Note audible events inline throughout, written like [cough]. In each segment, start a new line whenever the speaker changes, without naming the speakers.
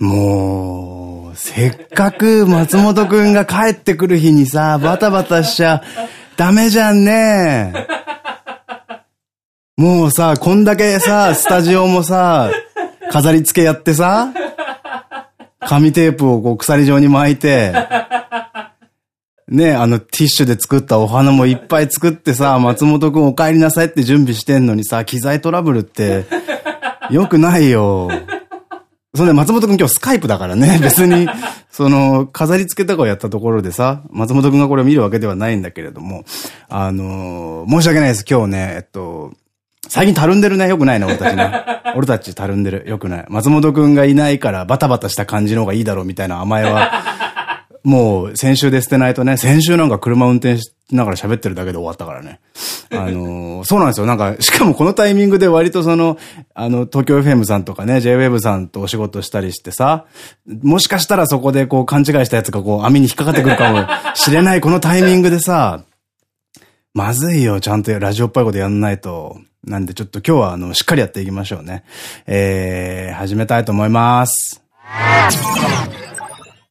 もう、せっかく松本くんが帰ってくる日にさ、バタバタしちゃダメじゃんね。もうさ、こんだけさ、スタジオもさ、飾り付けやってさ、紙テープをこう鎖状に巻いて、ね、あの、ティッシュで作ったお花もいっぱい作ってさ、松本くんお帰りなさいって準備してんのにさ、機材トラブルって、よくないよ。そんで松本くん今日スカイプだからね、[laughs] 別に、その、飾り付けとかをやったところでさ、松本くんがこれを見るわけではないんだけれども、あのー、申し訳ないです。今日ね、えっと、最近たるんでるね。よくないね、俺たちね。[laughs] 俺たちたるんでる。よくない。松本くんがいないからバタバタした感じの方がいいだろうみたいな甘えは、もう先週で捨てないとね、先週なんか車運転しながら喋ってるだけで終わったからね。[laughs] あのー、そうなんですよ。なんか、しかもこのタイミングで割とその、あの、東京 FM さんとかね、JWEB さんとお仕事したりしてさ、もしかしたらそこでこう勘違いしたやつがこう網に引っかかってくるかもしれないこのタイミングでさ、まずいよ、ちゃんとラジオっぽいことやんないと。なんでちょっと今日はあの、しっかりやっていきましょうね。えー、始めたいと思います。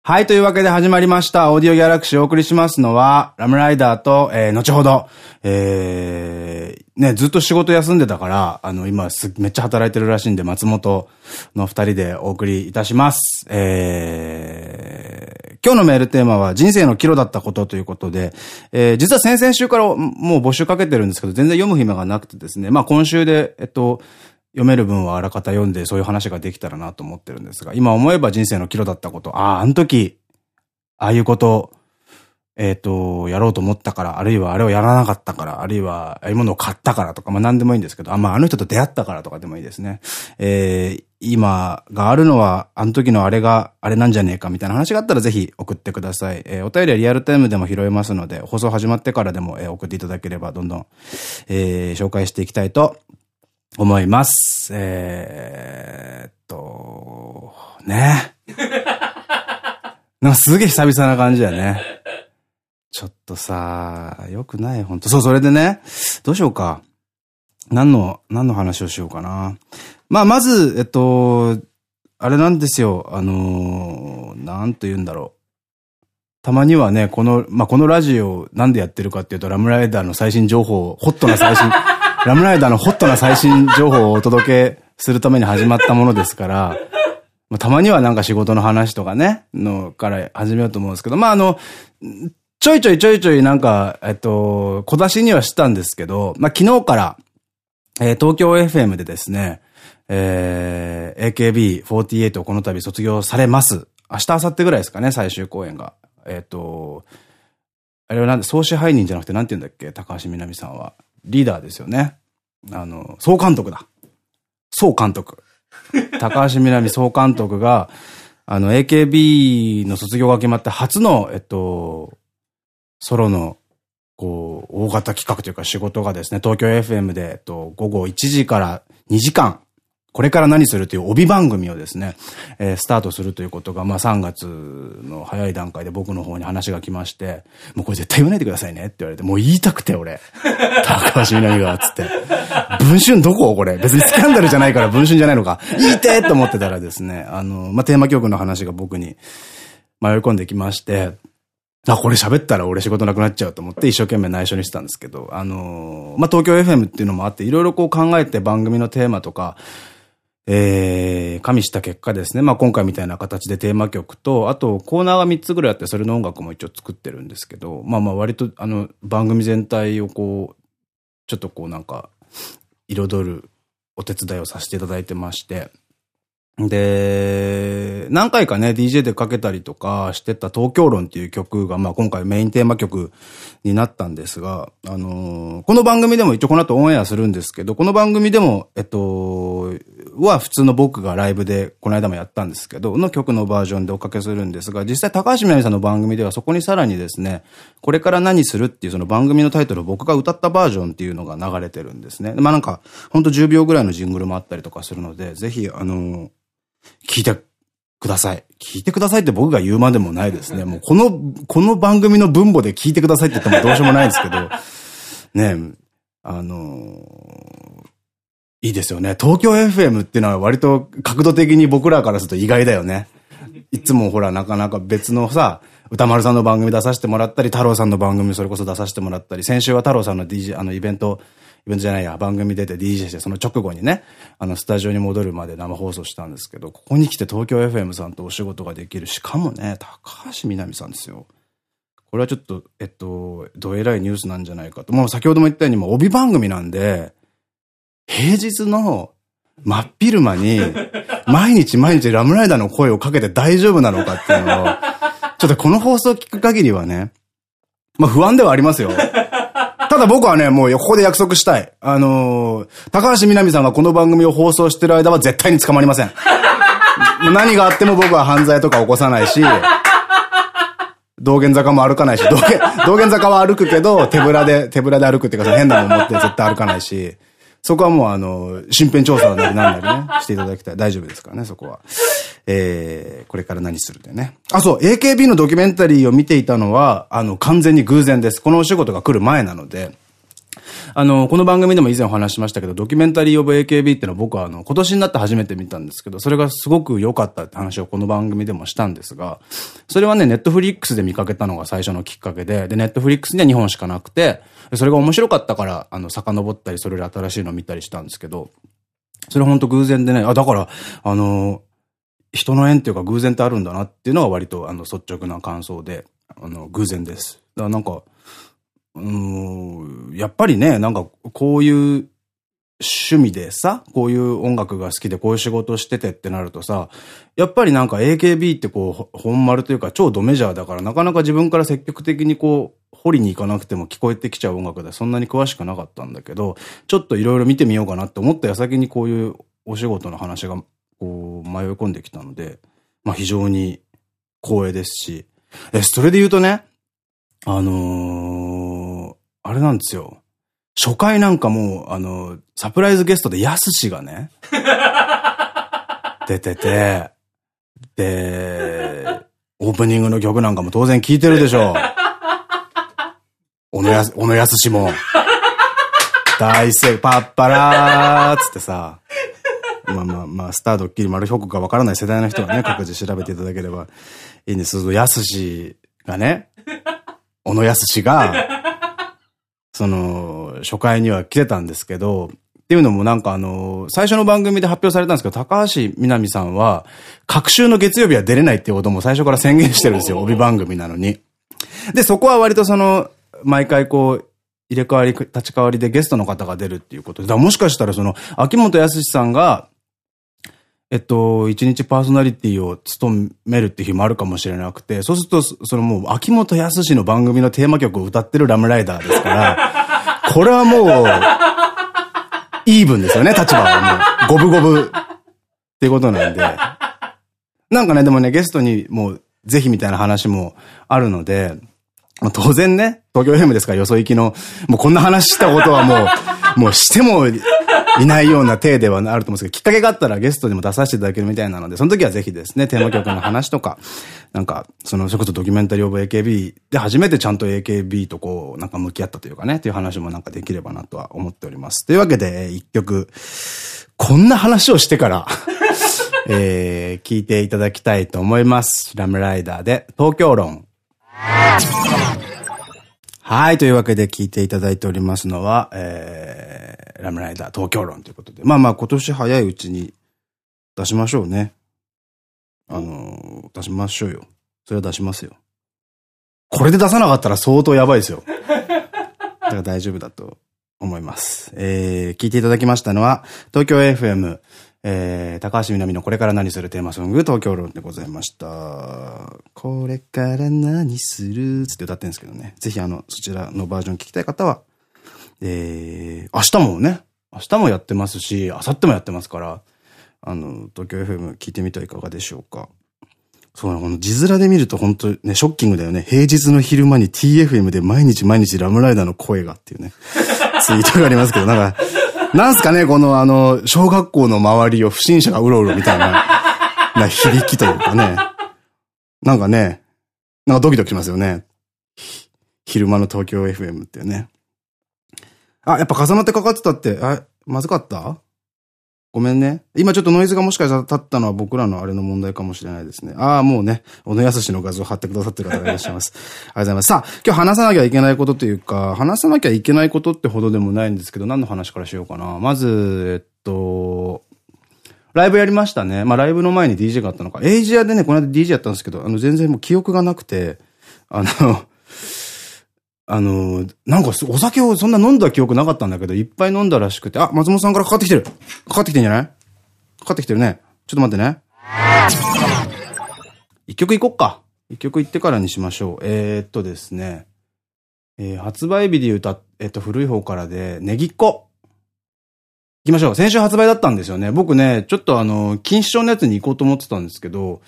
はい、というわけで始まりました。オーディオギャラクシーをお送りしますのは、ラムライダーと、えー、後ほど、えー、ね、ずっと仕事休んでたから、あの、今す、めっちゃ働いてるらしいんで、松本の二人でお送りいたします。えー、今日のメールテーマは、人生の岐路だったことということで、えー、実は先々週からもう募集かけてるんですけど、全然読む暇がなくてですね、まあ今週で、えっと、読める分はあらかた読んでそういう話ができたらなと思ってるんですが、今思えば人生の岐路だったこと、ああ、あの時、ああいうこと、えっ、と、やろうと思ったから、あるいはあれをやらなかったから、あるいはああいうものを買ったからとか、まあ何でもいいんですけど、あ、まああの人と出会ったからとかでもいいですね。えー、今があるのは、あの時のあれがあれなんじゃねえかみたいな話があったらぜひ送ってください。えー、お便りはリアルタイムでも拾えますので、放送始まってからでも、えー、送っていただければどんどん、えー、紹介していきたいと思います。えー、っと、ね。[laughs] なんかすげえ久々な感じだよね。ちょっとさ、よくない、ほんと。そう、それでね、どうしようか。何の、何の話をしようかな。まあ、まず、えっと、あれなんですよ。あのー、なんと言うんだろう。たまにはね、この、まあ、このラジオなんでやってるかっていうと、ラムライダーの最新情報、ホットな最新、ラムライダーのホットな最新情報をお届けするために始まったものですから、まあ、たまにはなんか仕事の話とかね、のから始めようと思うんですけど、まあ、あの、ちょいちょいちょいちょいなんか、えっと、小出しにはしたんですけど、まあ、昨日から、えー、東京 FM でですね、えー、AKB48 をこの度卒業されます。明日、明後日ぐらいですかね、最終公演が。えっ、と、あれはなんで、総支配人じゃなくてなんて言うんだっけ高橋みなみさんは。リーダーですよね。あの、総監督だ。総監督。[laughs] 高橋みなみ総監督が、あの、AKB の卒業が決まって初の、えっと、ソロの、こう、大型企画というか仕事がですね、東京 FM で、えっと、午後1時から2時間、これから何するという帯番組をですね、えー、スタートするということが、まあ3月の早い段階で僕の方に話が来まして、もうこれ絶対言わないでくださいねって言われて、もう言いたくて俺。[laughs] 高橋みなみが、つって。文春どここれ？別にスキャンダルじゃないから文春じゃないのか。言いてって思ってたらですね、あの、まあテーマ曲の話が僕に迷い込んできまして、あ、これ喋ったら俺仕事なくなっちゃうと思って一生懸命内緒にしてたんですけど、あのまあ、東京 FM っていうのもあって、いろいろこう考えて番組のテーマとか、えー、加味した結果ですね。まあ今回みたいな形でテーマ曲と、あとコーナーが3つぐらいあって、それの音楽も一応作ってるんですけど、まあまあ割とあの番組全体をこう、ちょっとこうなんか、彩るお手伝いをさせていただいてまして、で、何回かね、DJ でかけたりとかしてた東京論っていう曲が、まあ今回メインテーマ曲になったんですが、あのー、この番組でも一応この後オンエアするんですけど、この番組でも、えっと、は普通の僕がライブでこの間もやったんですけど、の曲のバージョンでおかけするんですが、実際高橋みなみさんの番組ではそこにさらにですね、これから何するっていうその番組のタイトルを僕が歌ったバージョンっていうのが流れてるんですね。まあなんか、ほんと10秒ぐらいのジングルもあったりとかするので、ぜひ、あのー聞いてください。聞いてくださいって僕が言うまでもないですね。もうこの、この番組の分母で聞いてくださいって言ってもどうしようもないんですけど、ねあのー、いいですよね。東京 FM っていうのは割と角度的に僕らからすると意外だよね。いつもほら、なかなか別のさ、歌丸さんの番組出させてもらったり、太郎さんの番組それこそ出させてもらったり、先週は太郎さんの DJ、あのイベント、イベントじゃないや、番組出て DJ して、その直後にね、あの、スタジオに戻るまで生放送したんですけど、ここに来て東京 FM さんとお仕事ができる。しかもね、高橋みなみさんですよ。これはちょっと、えっと、どえらいニュースなんじゃないかと。もう先ほども言ったように、もう帯番組なんで、平日の真っ昼間に、毎日毎日ラムライダーの声をかけて大丈夫なのかっていうのを、ちょっとこの放送を聞く限りはね、まあ不安ではありますよ。ただ僕はね、もうここで約束したい。あのー、高橋みなみさんがこの番組を放送してる間は絶対に捕まりません。[laughs] 何があっても僕は犯罪とか起こさないし、道玄坂も歩かないし、道玄、[laughs] 道玄坂は歩くけど、手ぶらで、手ぶらで歩くっていうか、変なもん持って絶対歩かないし、そこはもうあの、身辺調査なりなんなりね、していただきたい。大丈夫ですからね、そこは。えー、これから何するでね。あ、そう、AKB のドキュメンタリーを見ていたのは、あの、完全に偶然です。このお仕事が来る前なので、あの、この番組でも以前お話しましたけど、ドキュメンタリーオブ AKB ってのは僕はあの、今年になって初めて見たんですけど、それがすごく良かったって話をこの番組でもしたんですが、それはね、ネットフリックスで見かけたのが最初のきっかけで、で、ネットフリックスには2本しかなくて、それが面白かったから、あの、遡ったり、それで新しいの見たりしたんですけど、それほんと偶然でね、あ、だから、あの、人の縁っていうか偶然ってあるんだなっていうのは割とあの率直な感想で、あの、偶然です。だからなんか、うん、やっぱりね、なんかこういう趣味でさ、こういう音楽が好きでこういう仕事しててってなるとさ、やっぱりなんか AKB ってこう、本丸というか超ドメジャーだからなかなか自分から積極的にこう、掘りに行かなくても聞こえてきちゃう音楽でそんなに詳しくなかったんだけど、ちょっといろいろ見てみようかなって思った矢先にこういうお仕事の話がこう迷い込んできたので、まあ非常に光栄ですし、え、それで言うとね、あのー、あれなんですよ。初回なんかもう、あの、サプライズゲストでヤスシがね、[laughs] 出てて、で、オープニングの曲なんかも当然聴いてるでしょう。[laughs] 小野やす、小野やすしも。大正、パッパラーつってさ、[laughs] まあまあまあ、スタードッキリ丸評価がわからない世代の人はね、[laughs] 各自調べていただければいいんです。やすしがね、小野やすしが、[laughs] その、初回には来てたんですけど、っていうのもなんかあの、最初の番組で発表されたんですけど、高橋みなみさんは、各週の月曜日は出れないっていうことも最初から宣言してるんですよ、帯番組なのに。で、そこは割とその、毎回こう、入れ替わり、立ち替わりでゲストの方が出るっていうことで、だもしかしたらその、秋元康さんが、えっと、一日パーソナリティを務めるって日もあるかもしれなくて、そうすると、そのもう、秋元康の番組のテーマ曲を歌ってるラムライダーですから、[laughs] これはもう、イーブンですよね、立場はもう。五分五分っていうことなんで。なんかね、でもね、ゲストにもう、ぜひみたいな話もあるので、当然ね、東京 FM ですからよそ行きの、もうこんな話したことはもう、もうしてもいないような体ではあると思うんですけど、きっかけがあったらゲストにも出させていただけるみたいなので、その時はぜひですね、テーマ曲の話とか、[laughs] なんか、その、それこそドキュメンタリーオブ AKB で初めてちゃんと AKB とこう、なんか向き合ったというかね、っていう話もなんかできればなとは思っております。というわけで、一曲、こんな話をしてから [laughs] えー、聞いていただきたいと思います。ラムライダーで、東京論。はい。というわけで聞いていただいておりますのは、えー、ラムライダー東京論ということで。まあまあ今年早いうちに出しましょうね。あのー、出しましょうよ。それは出しますよ。これで出さなかったら相当やばいですよ。だから大丈夫だと思います。えー、聞いていただきましたのは、東京 FM、えー、高橋みなみのこれから何するテーマソング、東京論でございました。これから何するつって歌ってるんですけどね。ぜひあの、そちらのバージョン聞きたい方は、えー、明日もね、明日もやってますし、明後日もやってますから、あの、東京 FM 聞いてみてはいかがでしょうか。そうな、この字面で見ると本当ね、ショッキングだよね。平日の昼間に TFM で毎日毎日ラムライダーの声がっていうね、[laughs] ツイートがありますけど、なんか、なんすかね、このあの、小学校の周りを不審者がうろうろみたいな、な響きというかね。なんかね、なんかドキドキしますよね。昼間の東京 FM ってね。あ、やっぱ重なってかかってたって、あ、まずかった？ごめんね。今ちょっとノイズがもしかしたら立ったのは僕らのあれの問題かもしれないですね。ああ、もうね、小野康の画像貼ってくださってる方がいらっしゃいます。ありがとうございます。さあ、今日話さなきゃいけないことというか、話さなきゃいけないことってほどでもないんですけど、何の話からしようかな。まず、えっと、ライブやりましたね。まあライブの前に DJ があったのか。エイジアでね、この間 DJ やったんですけど、あの全然もう記憶がなくて、あの、あの、なんかお酒をそんな飲んだ記憶なかったんだけど、いっぱい飲んだらしくて、あ、松本さんからかかってきてるかかってきてんじゃない？かかってきてるね。ちょっと待ってね。一曲いこっか。一曲いってからにしましょう。えー、っとですね。えー、発売日で歌っ、えっと、古い方からで、ネギっ子。行きましょう。先週発売だったんですよね。僕ね、ちょっとあの、禁止症のやつに行こうと思ってたんですけど、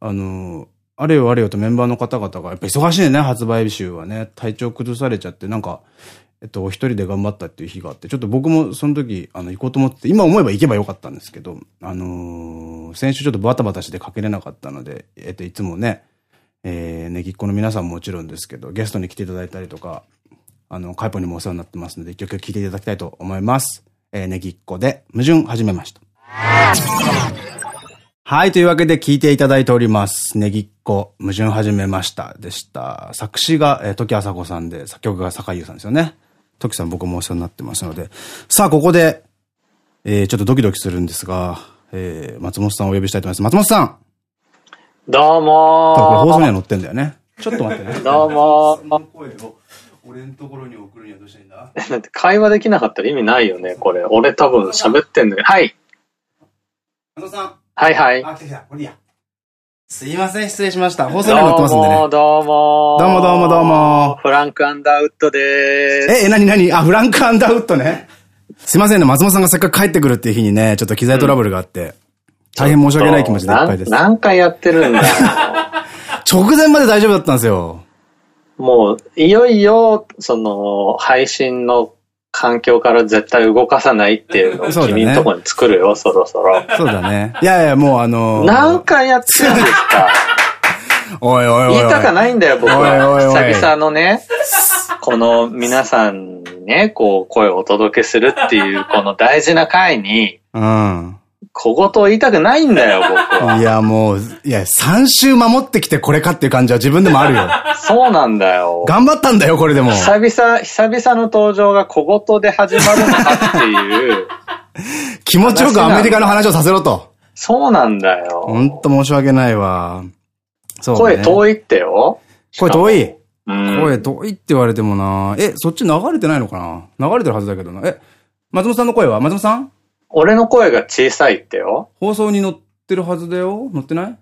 あの、あれよあれよとメンバーの方々が、やっぱ忙しいね、発売週はね。体調崩されちゃって、なんか、えっと、お一人で頑張ったっていう日があって、ちょっと僕もその時、あの、行こうと思って、今思えば行けばよかったんですけど、あのー、先週ちょっとバタバタしてかけれなかったので、えっと、いつもね、えー、ねぎっこの皆さんももちろんですけど、ゲストに来ていただいたりとか、あの、カイポにもお世話になってますので、一曲聴いていただきたいと思います。えー、ねぎっこで、矛盾始めました。はい。というわけで聞いていただいております。ネギっ子、矛盾始めましたでした。作詞が、えー、時あさこさんで、作曲が坂井優さんですよね。時さん僕もお世話になってますので。さあ、ここで、えー、ちょっとドキドキするんですが、えー、松本さんをお呼びしたいと思います。松本さん
どうも
ー。これ放送には載ってんだよね。ちょっと待ってね。[laughs]
どうもー。
声を俺のところに送るにはどうしたらいいんだ？
だって会話できなかったら意味ないよね、これ。俺多分喋ってんだけど。はい。
松本さん。
はいはい。
あ、来た来た。これや。すいません、失礼しました。放送になってますんでね。
どうも、どうも。
どうもどうも。
フランクアンダーウッドでーす。
え、え、なになに？あ、フランクアンダーウッドね。すいませんね、松本さんがせっかく帰ってくるっていう日にね、ちょっと機材トラブルがあって、うん、大変申し訳ない気持ちでいっぱいです。
何回やってるんだよ。[laughs]
直前まで大丈夫だったんですよ。
もう、いよいよ、その、配信の環境から絶対動かさないっていうのを [laughs] 君のとこに作るよ、そろそろ。
そうだね。いやいや、もうあのー、
何回やってるんですか？[laughs]
おいおいおい。
言いたかないんだよ、僕は。久々のね、この皆さんにね、こう、声をお届けするっていう、この大事な回に、
うん。
小言を言いたくないんだよ、僕は。
いや、もう、いや、3週守ってきてこれかっていう感じは自分でもあるよ。
そうなんだよ。
頑張ったんだよ、これでも。
久々、久々の登場が小言で始まるのかっていう。[laughs]
気持ちよくアメリカの話をさせろと。
そうなんだよ。
ほんと申し訳ないわ。
そう、ね、声遠いってよ。
声遠い。うん、声遠いって言われてもなえ、そっち流れてないのかな？流れてるはずだけどな。え、松本さんの声は？松本さん？
俺の声が小さいってよ。
放送に載ってるはずだよ載ってない？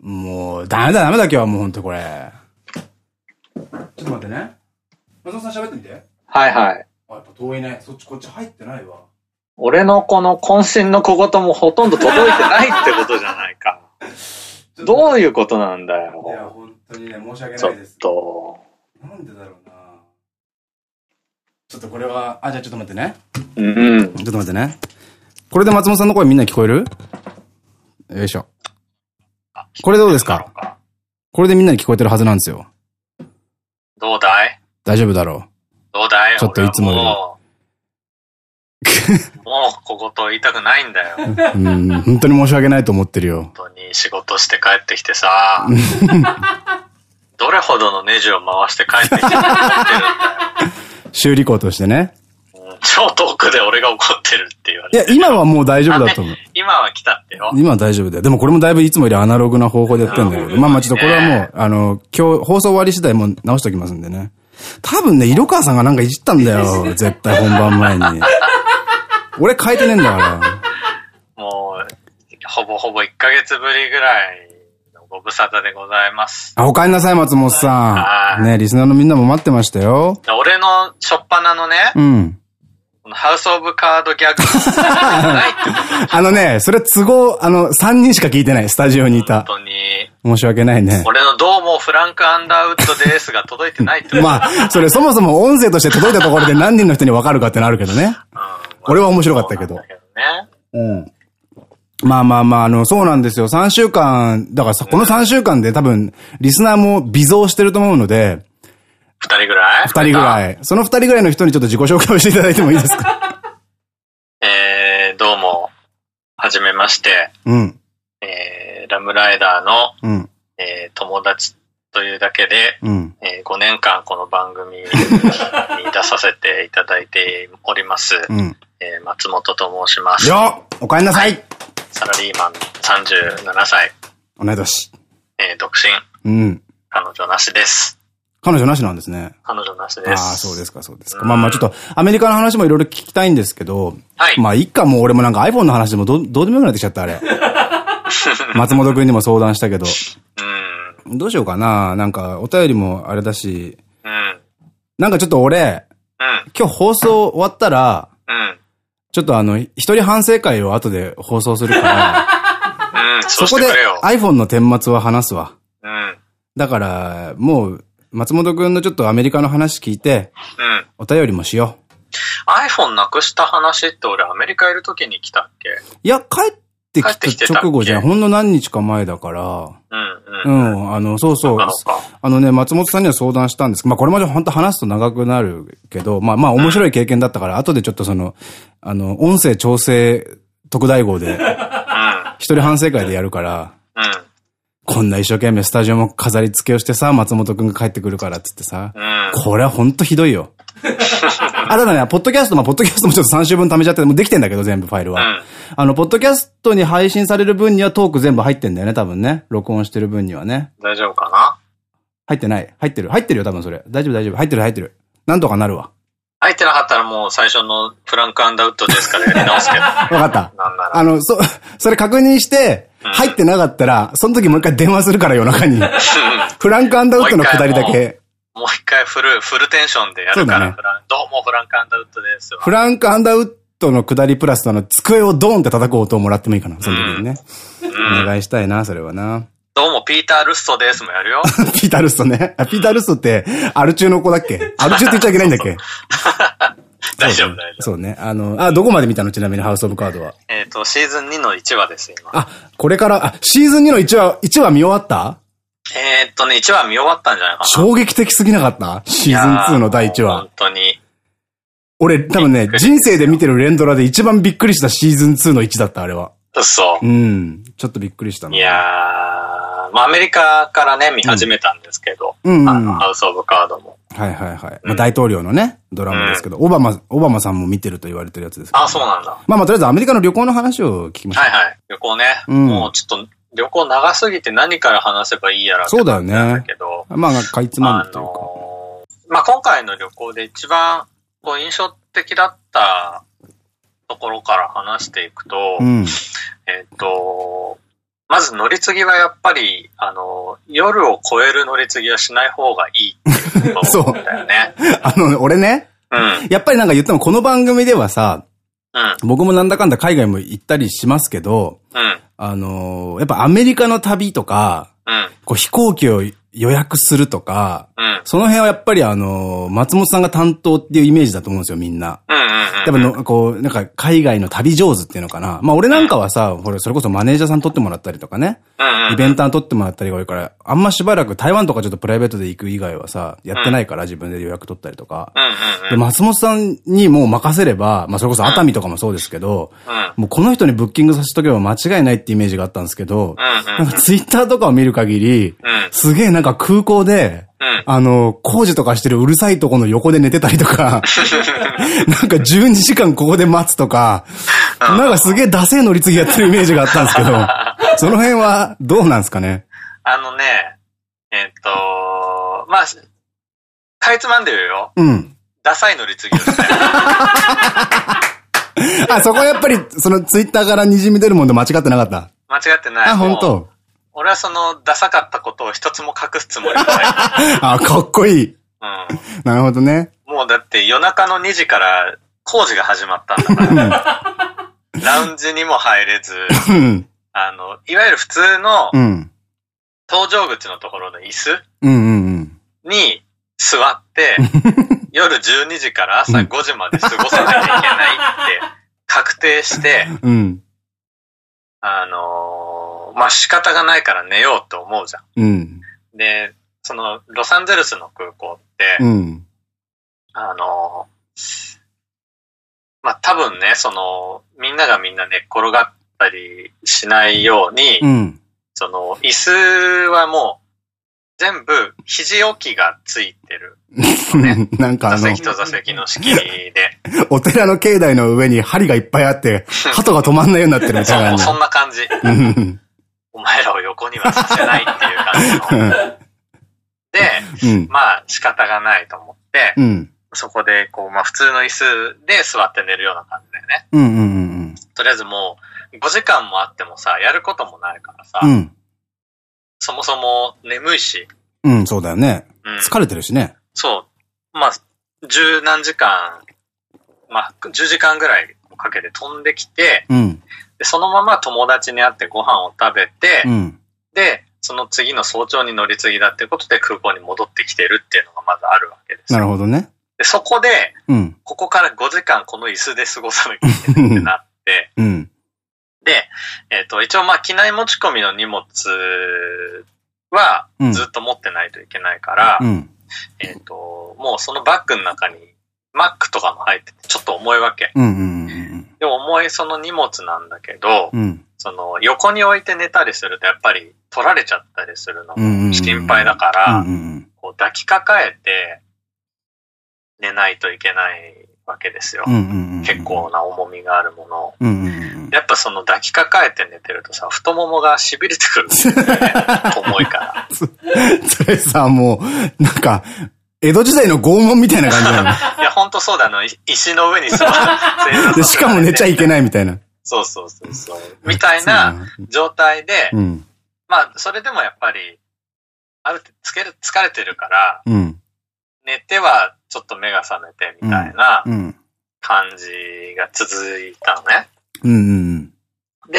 もう、ダメだダメだ今日はもうほんとこれ。ちょっと待ってね。松本さん喋ってみて。
はいはい。
あ、やっぱ遠いね。そっちこっち入ってないわ。
俺のこの渾身の小言もほとんど届いてないってことじゃないか。[laughs] どういうことなんだよ。
いや、本当にね、申し訳ないです。
ちょ
っと。なんでだろうちょっとこれは、あ、じゃあちょっと待ってね。
うん。ち
ょっと待ってね。これで松本さんの声みんな聞こえる？よいしょ。これどうですか？これでみんなに聞こえてるはずなんですよ。
どうだい？
大丈夫だろう。
どうだい？
ちょっといつもより。
もう [laughs] 小言言いたくないんだよ。
うん、本当に申し訳ないと思ってるよ。
本当に仕事して帰ってきてさ、[laughs] どれほどのネジを回して帰ってきてるんだよ。[laughs]
修理工としてね。
超遠くで俺が怒ってるって言わ
れて。いや、今はもう大丈夫だと思う。
今は来たってよ。
今は大丈夫だよ。でもこれもだいぶいつもよりアナログな方法でやってんだけど。まあまあちょっとこれはもう、あの、今日放送終わり次第もう直しておきますんでね。多分ね、色川さんがなんかいじったんだよ。[laughs] 絶対本番前に。俺変えてねえんだから。
もう、ほぼほぼ1ヶ月ぶりぐらいご無沙汰でございます。
あ、お帰りなさい、松本さん。ねリスナーのみんなも待ってましたよ。
俺のしょっぱなのね。
うん。
ハウスオブカードギャグ。[laughs]
あのね、それ都合、あの、3人しか聞いてない、スタジオにいた。
本当に。
申し訳ないね。
俺のどうもフランクアンダーウッドですが届いてないって [laughs]
まあ、それそもそも音声として届いたところで何人の人にわかるかってなるけどね。うん、俺は面白かったけど。けどね。うん。まあまあまあ、あの、そうなんですよ。3週間、だからさ、この3週間で多分、リスナーも微増してると思うので、
二人ぐらい？
二人ぐらい。その二人ぐらいの人にちょっと自己紹介をしていただいてもいいですか？[laughs]
えー、どうも、はじめまして。
うん。
えー、ラムライダーの、
うん。
えー、友達というだけで、
うん。
えー、5年間この番組に [laughs] 出させていただいております。
うん。
えー、松本と申します。
よっおかえりなさい
サラリーマン37歳、
同い年。
えー、独身、
うん。
彼女なしです。
彼女なしなんですね。
彼女なしです。
ああ、そうですか、そうですか。まあまあちょっと、アメリカの話もいろいろ聞きたいんですけど、
はい。
まあ、いっか、もう俺もなんか iPhone の話でもどどうでもよくなってきちゃった、あれ。[laughs] 松本くんにも相談したけど。
うん。
どうしようかななんか、お便りもあれだし、
うん。
なんかちょっと俺、
うん。
今日放送終わったら、
うん。
ちょっとあの、一人反省会を後で放送するから、
うん。そ
こで iPhone の顛末は話すわ。
うん。
だから、もう、松本くんのちょっとアメリカの話聞いて、
うん。
お便りもしよ
iPhone なくした話って俺アメリカいる時に来たっけ？
う。いや、帰っ
ってきてた
直後じゃん。ほんの何日か前だから、
うん
う
うん。
ん、あの、そうそう。あのね、松本さんには相談したんですけど、まあこれまで本当話すと長くなるけど、まあまあ面白い経験だったから、後でちょっとその、あの、音声調整特大号で、一人反省会でやるから、
うん。うん。
こんな一生懸命スタジオも飾り付けをしてさ、松本くんが帰ってくるからっつってさ、
うん。
これはほんとひどいよ。[laughs] あ、ただね、ポッドキャスト、まあ、ポッドキャストもちょっと3週分貯めちゃって、もうできてんだけど、全部ファイルは。
うん
あの、ポッドキャストに配信される分にはトーク全部入ってんだよね、多分ね。録音してる分にはね。
大丈夫かな？
入ってない。入ってる。入ってるよ、多分それ。大丈夫、大丈夫。入ってる、入ってる。なんとかなるわ。
入ってなかったらもう最初のフランクアンダウッドですからやり直すけど。[laughs]
わかった。
なんなら。
あの、そ、それ確認して、入ってなかったら、その時もう一回電話するから夜中に。[laughs] フランクアンダウッドの下りだけ。
もう一回フル、フルテンションでやるから、
ね
どうもフランクアンダウッドですわ。
フランクアンダウッドの下りプラスあの、机をドーンって叩く音をもらってもいいかな、その時にね。お願いしたいな、それはな。
どうもピーター・ルストですもやるよ。[laughs]
ピーター・ルストね。あピーター・ルストって、アル中の子だっけ？[laughs] アル中って言っちゃいけないんだっけ？[laughs]
大丈夫、大丈夫。
そうね。あの、あ、どこまで見たの？ちなみにハウス・オブ・カードは。
えっと、シーズン2の1話です、今。
あ、これから、あ、シーズン2の1話、1話見終わった？
えーっとね、1話見終わったんじゃないかな。
衝撃的すぎなかった？シーズン2の第1話
本。当に。
俺、多分ね人生で見てる連ドラで一番びっくりしたシーズン2の1だった、あれは。
嘘。
うん。ちょっとびっくりしたな。
いやー、まあアメリカからね、見始めたんですけど、
うん
ハウス・オブ・カードも。
はいはいはい。まあ、大統領のね、ドラマですけど、オバマ、オバマさんも見てると言われてるやつです
あ、そうなんだ。
まあまあ、とりあえずアメリカの旅行の話を聞きましょう。
はいはい。旅行ね。
うん
もうちょっと、旅行長すぎて何から話せばいいやら
そうだよね
けど、
まあ、かいつま
あ
んでというか。
のーまあ今回の旅行で一番こう印象的だったところから話していくと、
うん。
えっと、まず乗り継ぎはやっぱり、あの、夜を超える乗り継ぎはしない方がいいっていうことだよね。[laughs]
あの、俺ね、
うん。
やっぱりなんか言ってもこの番組ではさ、
うん。
僕もなんだかんだ海外も行ったりしますけど、
うん。
あのーやっぱアメリカの旅とか、
うん。
こう飛行機を予約するとか、
うん。
その辺はやっぱりあのー松本さんが担当っていうイメージだと思うんですよ、みんな。
うん。うん。
やっぱの、こう、なんか海外の旅上手っていうのかな。まあ俺なんかはさ、これそれこそマネージャーさん取ってもらったりとかね、
うん。
イベンター取ってもらったりが多いから、あんましばらく台湾とかちょっとプライベートで行く以外はさ、やってないから自分で予約取ったりとか。で、松本さんにもう任せれば、まあそれこそ熱海とかもそうですけど、
うん。
もうこの人にブッキングさせとけば間違いないってイメージがあったんですけど、
うん。
なんかツイッターとかを見る限り、
うん。
すげえなんか空港で、
うん。
あの、工事とかしてるうるさいとこの横で寝てたりとか、[laughs] なんか12時間ここで待つとか、なんかすげえダセー乗り継ぎやってるイメージがあったんですけど、[laughs] その辺はどうなんですかね？
あのね、えっと、まあ、かいつまんでるよ。
うん。
ダサい乗り継ぎ。[laughs]
あ、そこはやっぱり、そのツイッターから滲み出るもんで間違ってなかった？
間違ってない。
あ、本当
俺はその、ダサかったことを一つも隠すつもりはない。[laughs]
あ、かっこいい。
う
なるほどね。
ん。もうだって夜中の2時から工事が始まったんだから。[laughs] ラウンジにも入れず、
うん。
あの、いわゆる普通の
うん。
搭乗口のところの椅子。に座って、[laughs] 夜12時から朝5時まで過ごさなきゃいけないって確定して、
うん。
あのーまあ、仕方がないから寝ようと思うじゃ
うん。
ん。で、その、ロサンゼルスの空港って、
うん。
あのーまあ多分ね、その、みんながみんな寝っ転がったりしないように、
うん。
その、椅子はもう、全部、肘置きがついてる。[laughs]
なんかあの
座席、と座席の仕切りで。[laughs]
お寺の境内の上に針がいっぱいあって、鳩が止まんないようになってるみたいな感
んな感じ。お前らを横にはさせないっていう感じの。で、
うん。
まあ仕方がないと思って、
うん。
そこで、こう、まあ普通の椅子で座って寝るような感じだよね。とりあえずもう、5時間もあってもさ、やることもないからさ、
うん。うん。
そもそも眠いし、
うん、そうだよね。
うん、
疲れてるしね。
そう。まあ、十何時間、まあ、10時間ぐらいかけて飛んできて、
うん。
でそのまま友達に会ってご飯を食べて、
うん。
で、その次の早朝に乗り継ぎだっていうことで空港に戻ってきてるっていうのがまずあるわけですよ。
なるほどね。
で、そこで、
うん。
ここから5時間この椅子で過ごさなきゃいけないってなって、
うん。
で、えっ、と、一応まあ、機内持ち込みの荷物は
うん
ずっと持ってないといけないから、
うん。
えっ、と、もうそのバッグの中に Mac とかも入っててちょっと重いわけ。でも重いその荷物なんだけど、
うん。
その横に置いて寝たりするとやっぱり取られちゃったりするの
うん
も心配だから。こう抱きかかえて寝ないといけないわけですよ。結構。な重みがあるものを。やっぱその抱きかかえて寝てるとさ、太ももが痺れてくるんですよね。重いから。[laughs]
それさ、もう、なんか、江戸時代の拷問みたいな感じだよね。[laughs]
いや、ほんとそうだの。い石の上に座って。
で、しかも寝ちゃいけないみたいな。
そうそうそうそう。みたいな状態で、
うん。
まあ、それでもやっぱり、ある程度つける、疲れてるから、
うん。
寝てはちょっと目が覚めてみたいな
うん。
感じが続いたのね。
うん。うん。
で、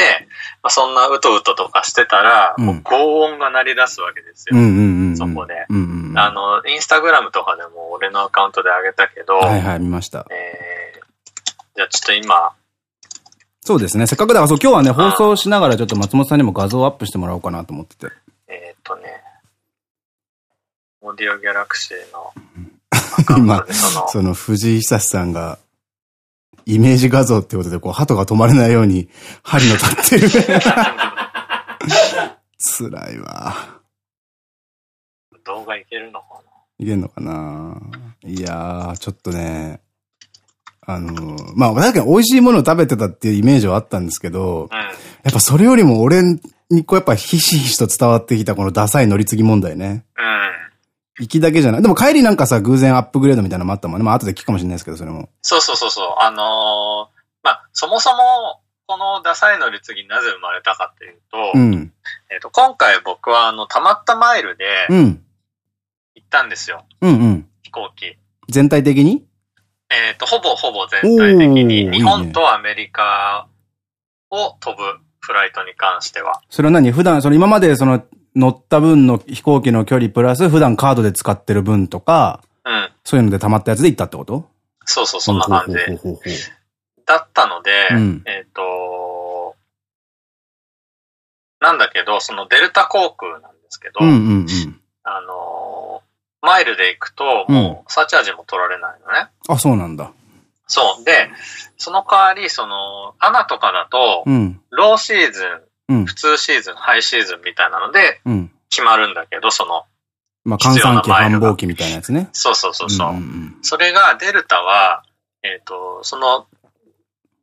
まあ、そんなうとうととかしてたら、
うん
もう轟音が鳴り出すわけですよ。
うん。うん。
そこで。
うん。
あの、インスタグラムとかでも俺のアカウントで上げたけど、
はいはい、見ました。
えー、じゃあちょっと今、
そうですね。せっかくだから、そう、今日はね、放送しながらちょっと松本さんにも画像をアップしてもらおうかなと思ってて。
えっ、とね、オーディオギャラクシーのアカウントでその、
藤井久志さんが、イメージ画像ってことで、こう、鳩が止まれないように、針の立ってる。[laughs] 辛いわ。
動画いけるのか
いけんのかな？いやー、ちょっとね、あのーまあ、確かに美味しいものを食べてたっていうイメージはあったんですけど、
なうん。
やっぱそれよりも俺にこうやっぱひしひしと伝わってきたこのダサい乗り継ぎ問題ね。
うん。
行きだけじゃない。でも帰りなんかさ、偶然アップグレードみたいなのもあったもんね。まあ後で聞くかもしれないですけど、それも。
そうそうそうそう。あのーまあ、そもそも、このダサい乗り継ぎなぜ生まれたかというと、
うん。
えっと、今回僕はあの、溜まったマイルで
うん。
行ったんですよ。
うんうん。
飛行機。
全体的に？
えっ、と、ほぼほぼ全体的に、
いいね
日本とアメリカを飛ぶフライトに関しては。
それは何？普段、その今までその乗った分の飛行機の距離プラス普段カードで使ってる分とか、
うん。
そういうので溜まったやつで行ったってこと？
そうそう、そんな感じだったので、
うん
えっ、と、なんだけど、そのデルタ航空なんですけど、
うんうんうん。
あのーマイルで行くと、もう、サーチャージも取られないのね。
あ、そうなんだ。
そう。で、その代わり、その、アナとかだと、
うん。
ローシーズン、
うん
普。通シーズン、ハイシーズンみたいなので
うん。
決まるんだけど、その、
まあ、換
必要な
算機、
マイルが
繁忙機みたいなやつね。
そうそうそうそう。
んん
それが、デルタは、えっ、と、その、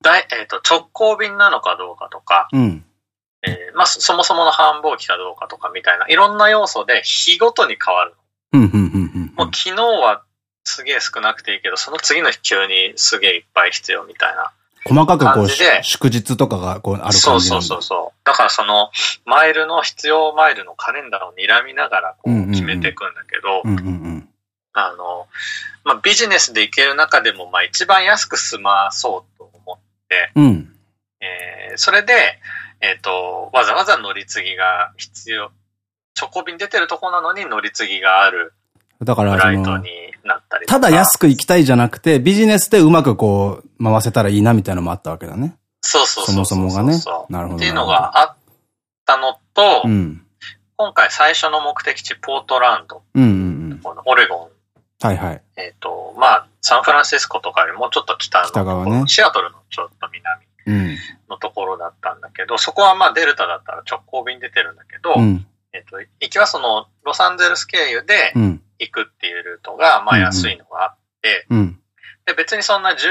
大、えっ、と、直行便なのかどうかとか、
うん。うん。
えーまあ、そそもそもの繁忙期かどうかとかみたいな、いろんな要素で日ごとに変わる。
うん、うん、うん、うん。
もう昨日はすげえ少なくていいけど、その次の日急にすげえいっぱい必要みたいな。
細かくこう、祝日とかがこうある感じ
そうそうそうそう。だからその、マイルの必要マイルのカレンダーを睨みながらこ
う
決めていくんだけど。あの、まあ、ビジネスで行ける中でも、まあ、一番安く済まそうと思って、
うん。
えーそれで、えっ、と、わざわざ乗り継ぎが必要。直行便出てるとこなのに乗り継ぎがある
だから、その
た
だ安く行きたいじゃなくて、ビジネスでうまくこう、回せたらいいなみたいなのもあったわけだね。
そうそうそう
そもそもがね。
そう
なるほど
っていうのがあったのと、
うん。
今回最初の目的地、ポートランド、
うん、うん、
このオレゴン。
はいはい。
えっと、まあ、サンフランシスコとかよりもうちょっと北の
北側ね。
シアトルのちょっと南。のところだったんだけど、うん、そこはまあデルタだったら直行便出てるんだけど、うん、えっと、行きはそのロサンゼルス経由で行くっていうルートがまあ安いのがあって、うん、で別にそんな十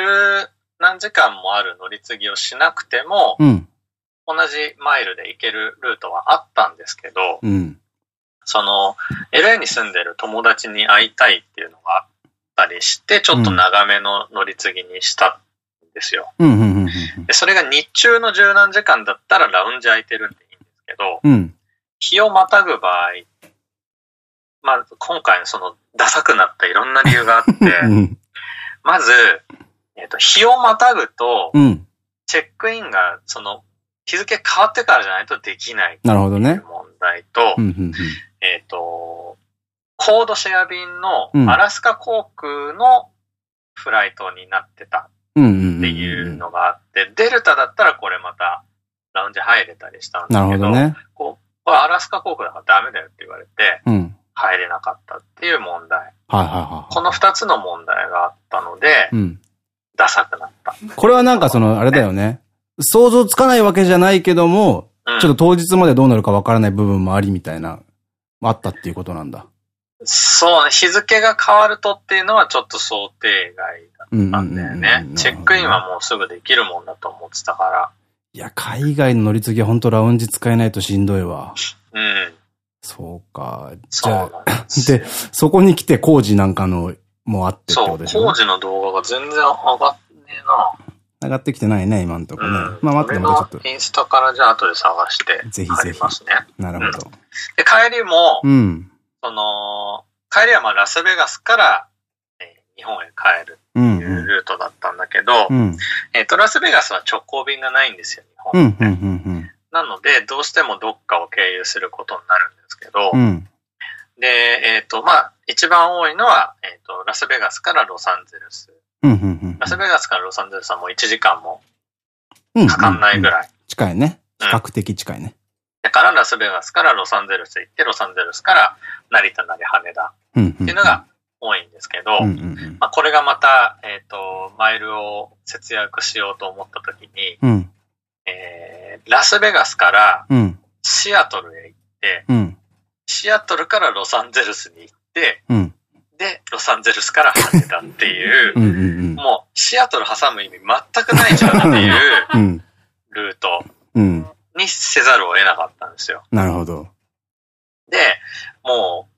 何時間もある乗り継ぎをしなくても、同じマイルで行けるルートはあったんですけど、その、LA に住んでる友達に会いたいっていうのがあったりして、ちょっと長めの乗り継ぎにしたんですよ。でそれが日中の十何時間だったらラウンジ空いてるんでいいんですけど、うん、日をまたぐ場合、まあ、今回のその、ダサくなったいろんな理由があって、[laughs] うん、まず、えっ、ー、と、日をまたぐと、チェックインが、その、日付変わってからじゃないとできないなるほどね。問題と、えっと、コードシェア便のアラスカ航空のフライトになってたっていうのがあって、デルタだったらこれまたラウンジ入れたりしたんだけど、どね、こうこれアラスカ航空だからダメだよって言われて、入れなかったっていう問題。この二つの問題があったので、うん、ダサくなった。
これはなんかその、あれだよね。想像つかないわけじゃないけども、うん、ちょっと当日までどうなるかわからない部分もありみたいな、あったっていうことなんだ。
そうね、日付が変わるとっていうのはちょっと想定外だったんだよね。チェックインはもうすぐできるもんだと思ってたから。
いや、海外の乗り継ぎは本当ラウンジ使えないとしんどいわ。うん。そうか。じゃあ、で、そこに来て工事なんかのもあってってことで
しょ？そう、工事の動画が全然上がってねえな。
上がってきてないね、今んとこね。うん、
まあ待ってもちょっと。インスタからじゃあ後で探して。ぜひぜひ。
なるほど。
で、帰りも、うん。その、帰りはまあラスベガスから、えー、日本へ帰るっていうルートだったんだけど、うん、えっと、ラスベガスは直行便がないんですよ、日本って。なので、どうしてもどっかを経由することになるんですけど、うん、で、えっ、ー、と、まあ、一番多いのは、えっ、ー、と、ラスベガスからロサンゼルス。ラスベガスからロサンゼルスはもう1時間もかかんないぐらい。
近いね。比較的近いね。
だからラスベガスからロサンゼルス行って、ロサンゼルスから成田なり羽田っていうのが多いんですけど、まあこれがまた、えっ、ー、と、マイルを節約しようと思った時に、うん、えー、ラスベガスからシアトルへ行って、うん、シアトルからロサンゼルスに行って、うん。で、ロサンゼルスから羽田っていう、もう、シアトル挟む意味全くないじゃんっていうルートにせざるを得なかったんですよ。
なるほど。
で、もう、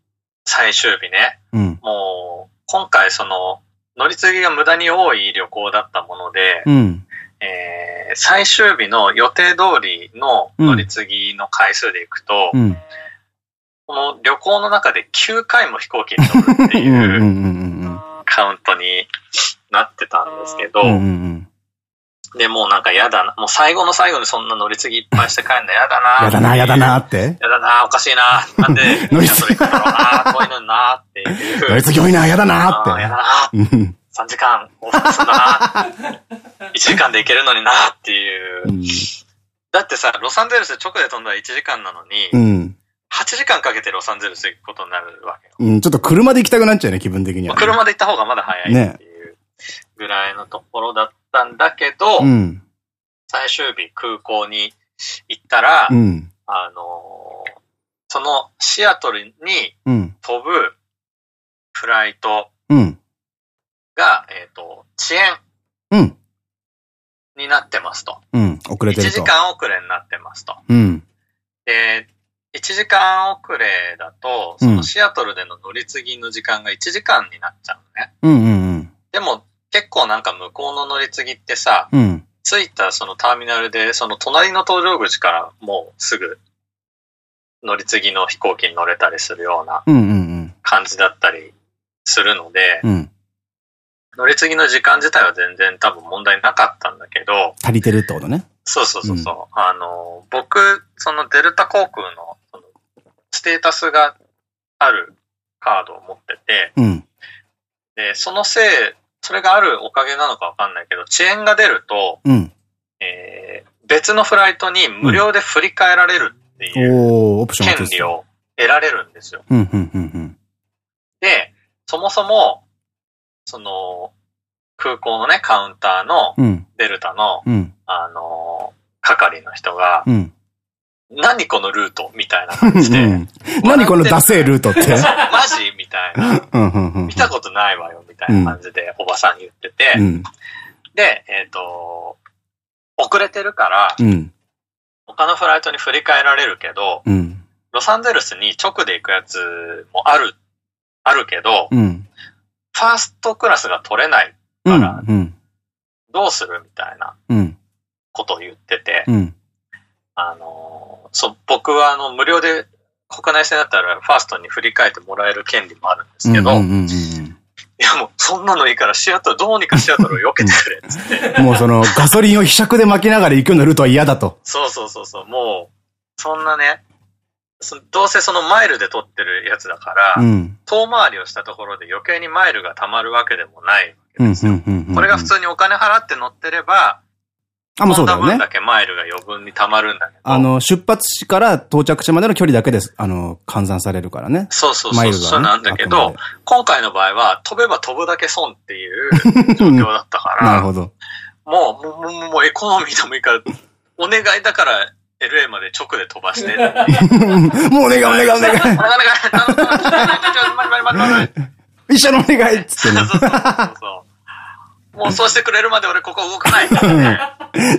最終日ね、うん、もう、今回その、乗り継ぎが無駄に多い旅行だったもので、うん、えー、最終日の予定通りの乗り継ぎの回数でいくと、うんこの旅行の中で9回も飛行機に乗るっていうカウントになってたんですけど、で、もうなんか嫌だな。もう最後の最後にそんな乗り継ぎいっぱいして帰るの嫌だな。
嫌だな、嫌だなって。
嫌だな、おかしいな。なんで、[laughs] 乗り継ぎだろうな、こういうのになっていう。
乗り継ぎ多いな、嫌だなって。
嫌だな。3時間往復すんだな。[laughs] 1時間で行けるのになっていう。だってさ、ロサンゼルス直で飛んだら1時間なのに、うん8時間かけてロサンゼルス行くことになるわけよ。
うん、ちょっと車で行きたくなっちゃうね、気分的には、
ね、車で行った方がまだ早いっていうぐらいのところだったんだけど、うん、最終日空港に行ったら、うん、あのー、そのシアトルに飛ぶフライトが、えっ、ー、と、遅延になってますと。
うん、遅れてる
と。1時間遅れになってますと。うん、で、1時間遅れだと、そのシアトルでの乗り継ぎの時間が1時間になっちゃうのね。うんうんうん、でも結構なんか向こうの乗り継ぎってさ、うん、着いたそのターミナルで、その隣の搭乗口からもうすぐ乗り継ぎの飛行機に乗れたりするような感じだったりするので、うん、乗り継ぎの時間自体は全然多分問題なかったんだけど、
足りてるってことね。
そうそうそうそう、うん、あの、僕、そのデルタ航空のステータスがあるカードを持ってて、うん、で、そのせい、それがあるおかげなのかわかんないけど、遅延が出ると、うん、えー、別のフライトに無料で振り替えられるっていう権利を得られるんですよ。で、そもそも、その、空港のね、カウンターの、デルタの、うん、あの、係の人が、うん、何このルートみたいな感じで。うん、
何このダセールートって？マ
ジ？みたいな。見たことないわよ、みたいな感じで、おばさん言ってて。で、えっ、ー、と、遅れてるから、他のフライトに振り返られるけど、ロサンゼルスに直で行くやつもある、あるけど、ファーストクラスが取れないから、どうするみたいなことを言ってて、あの、そう、僕はあの、無料で国内線だったらファーストに振り返ってもらえる権利もあるんですけど、いやもう、そんなのいいからシアトル、どうにかシアトルを避けてくれ、つって。
もうその、ガソリンをひしゃくで巻きながら行くようなルートは嫌だと。
そうそうそうそう、もう、そんなね、どうせそのマイルで取ってるやつだから、うん、遠回りをしたところで余計にマイルが貯まるわけでもないわけですよ。これが普通にお金払って乗ってれば、あ、もうそうだよね。分だけマイルが余分に貯まるんだけど。
あの、出発地から到着地までの距離だけです、あの、換算されるからね。
そうそうそう。マイルが、ね、そうなんだけど、今回の場合は、飛べば飛ぶだけ損っていう [laughs] 状況だったから。
なるほど。
もう、もう、もう、もうエコノミーでもいいから、お願いだから、LA まで直で飛ばして。[laughs]
もうお願いお願いお願い。お願いお願い。一緒のお願いっつってね。そうそうそう。
もうそうしてくれるまで俺ここ動かない。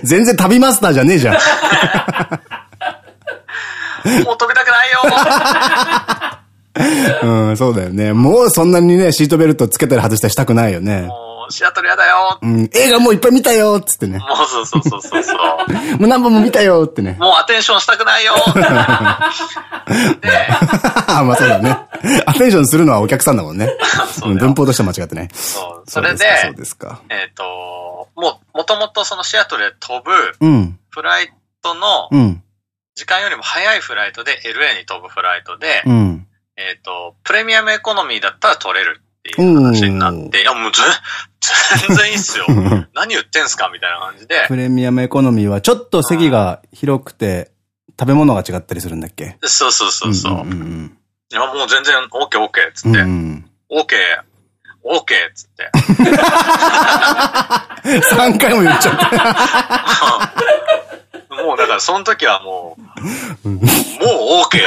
[laughs]
全然旅マスターじゃねえじゃん。[laughs]
もう飛びたく
ないよ。[laughs] うん、そうだよね。もうそんなにね、シートベルトつけたり外したりしたくないよね。
シアトルやだよ。
うん、映画もういっぱい見たよつってね。
もうそうそうそうそうそう。[laughs]
もう何本も見たよってね。
もうアテンションしたくないよ
で、あ [laughs] [laughs] まあそうだね。アテンションするのはお客さんだもんね。文法として間違ってね。
そう。それで、そうですか。えっと、もう、もともとそのシアトルで飛ぶ、フライトの、時間よりも早いフライトで LA に飛ぶフライトで、えっと、プレミアムエコノミーだったら取れるっていう話になって、いやもう [laughs] 全然いいっすよ。何言ってんすかみたいな感じで。
プレミアムエコノミーはちょっと席が広くて、食べ物が違ったりするんだっけ？
そうそうそうそう。いや、もう全然 OK OK っつって。うん、OK、OK っつって。
3回も言っちゃった。[laughs]
もうだからその時はもう、もう OK。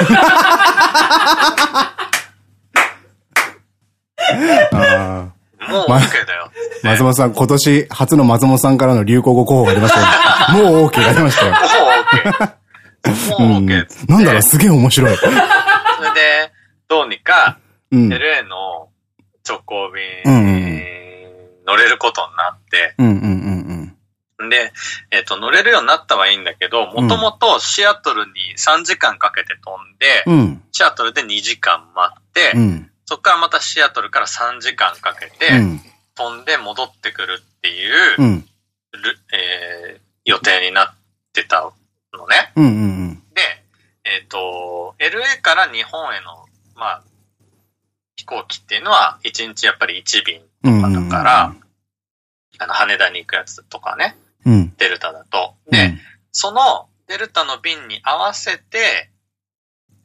あもう OK だよ。
松本さん、今年初の松本さんからの流行語候補が出ましたよ。[laughs] もう OK が出ましたよ。
もう OK。もう OK。
なんだろう、すげえ面白い。それで、
どうにか、LA の直行便、乗れることになって、で、えっ、と、乗れるようになったはいいんだけど、もともとシアトルに3時間かけて飛んで、シアトルで2時間待って、そこからまたシアトルから3時間かけて、飛んで戻ってくるっていう、うん、えー、予定になってたのね。で、えっ、ー、と、LA から日本への、まあ、飛行機っていうのは、1日やっぱり1便とかだから、あの、羽田に行くやつとかね、うん、デルタだと。で、うん、そのデルタの便に合わせて、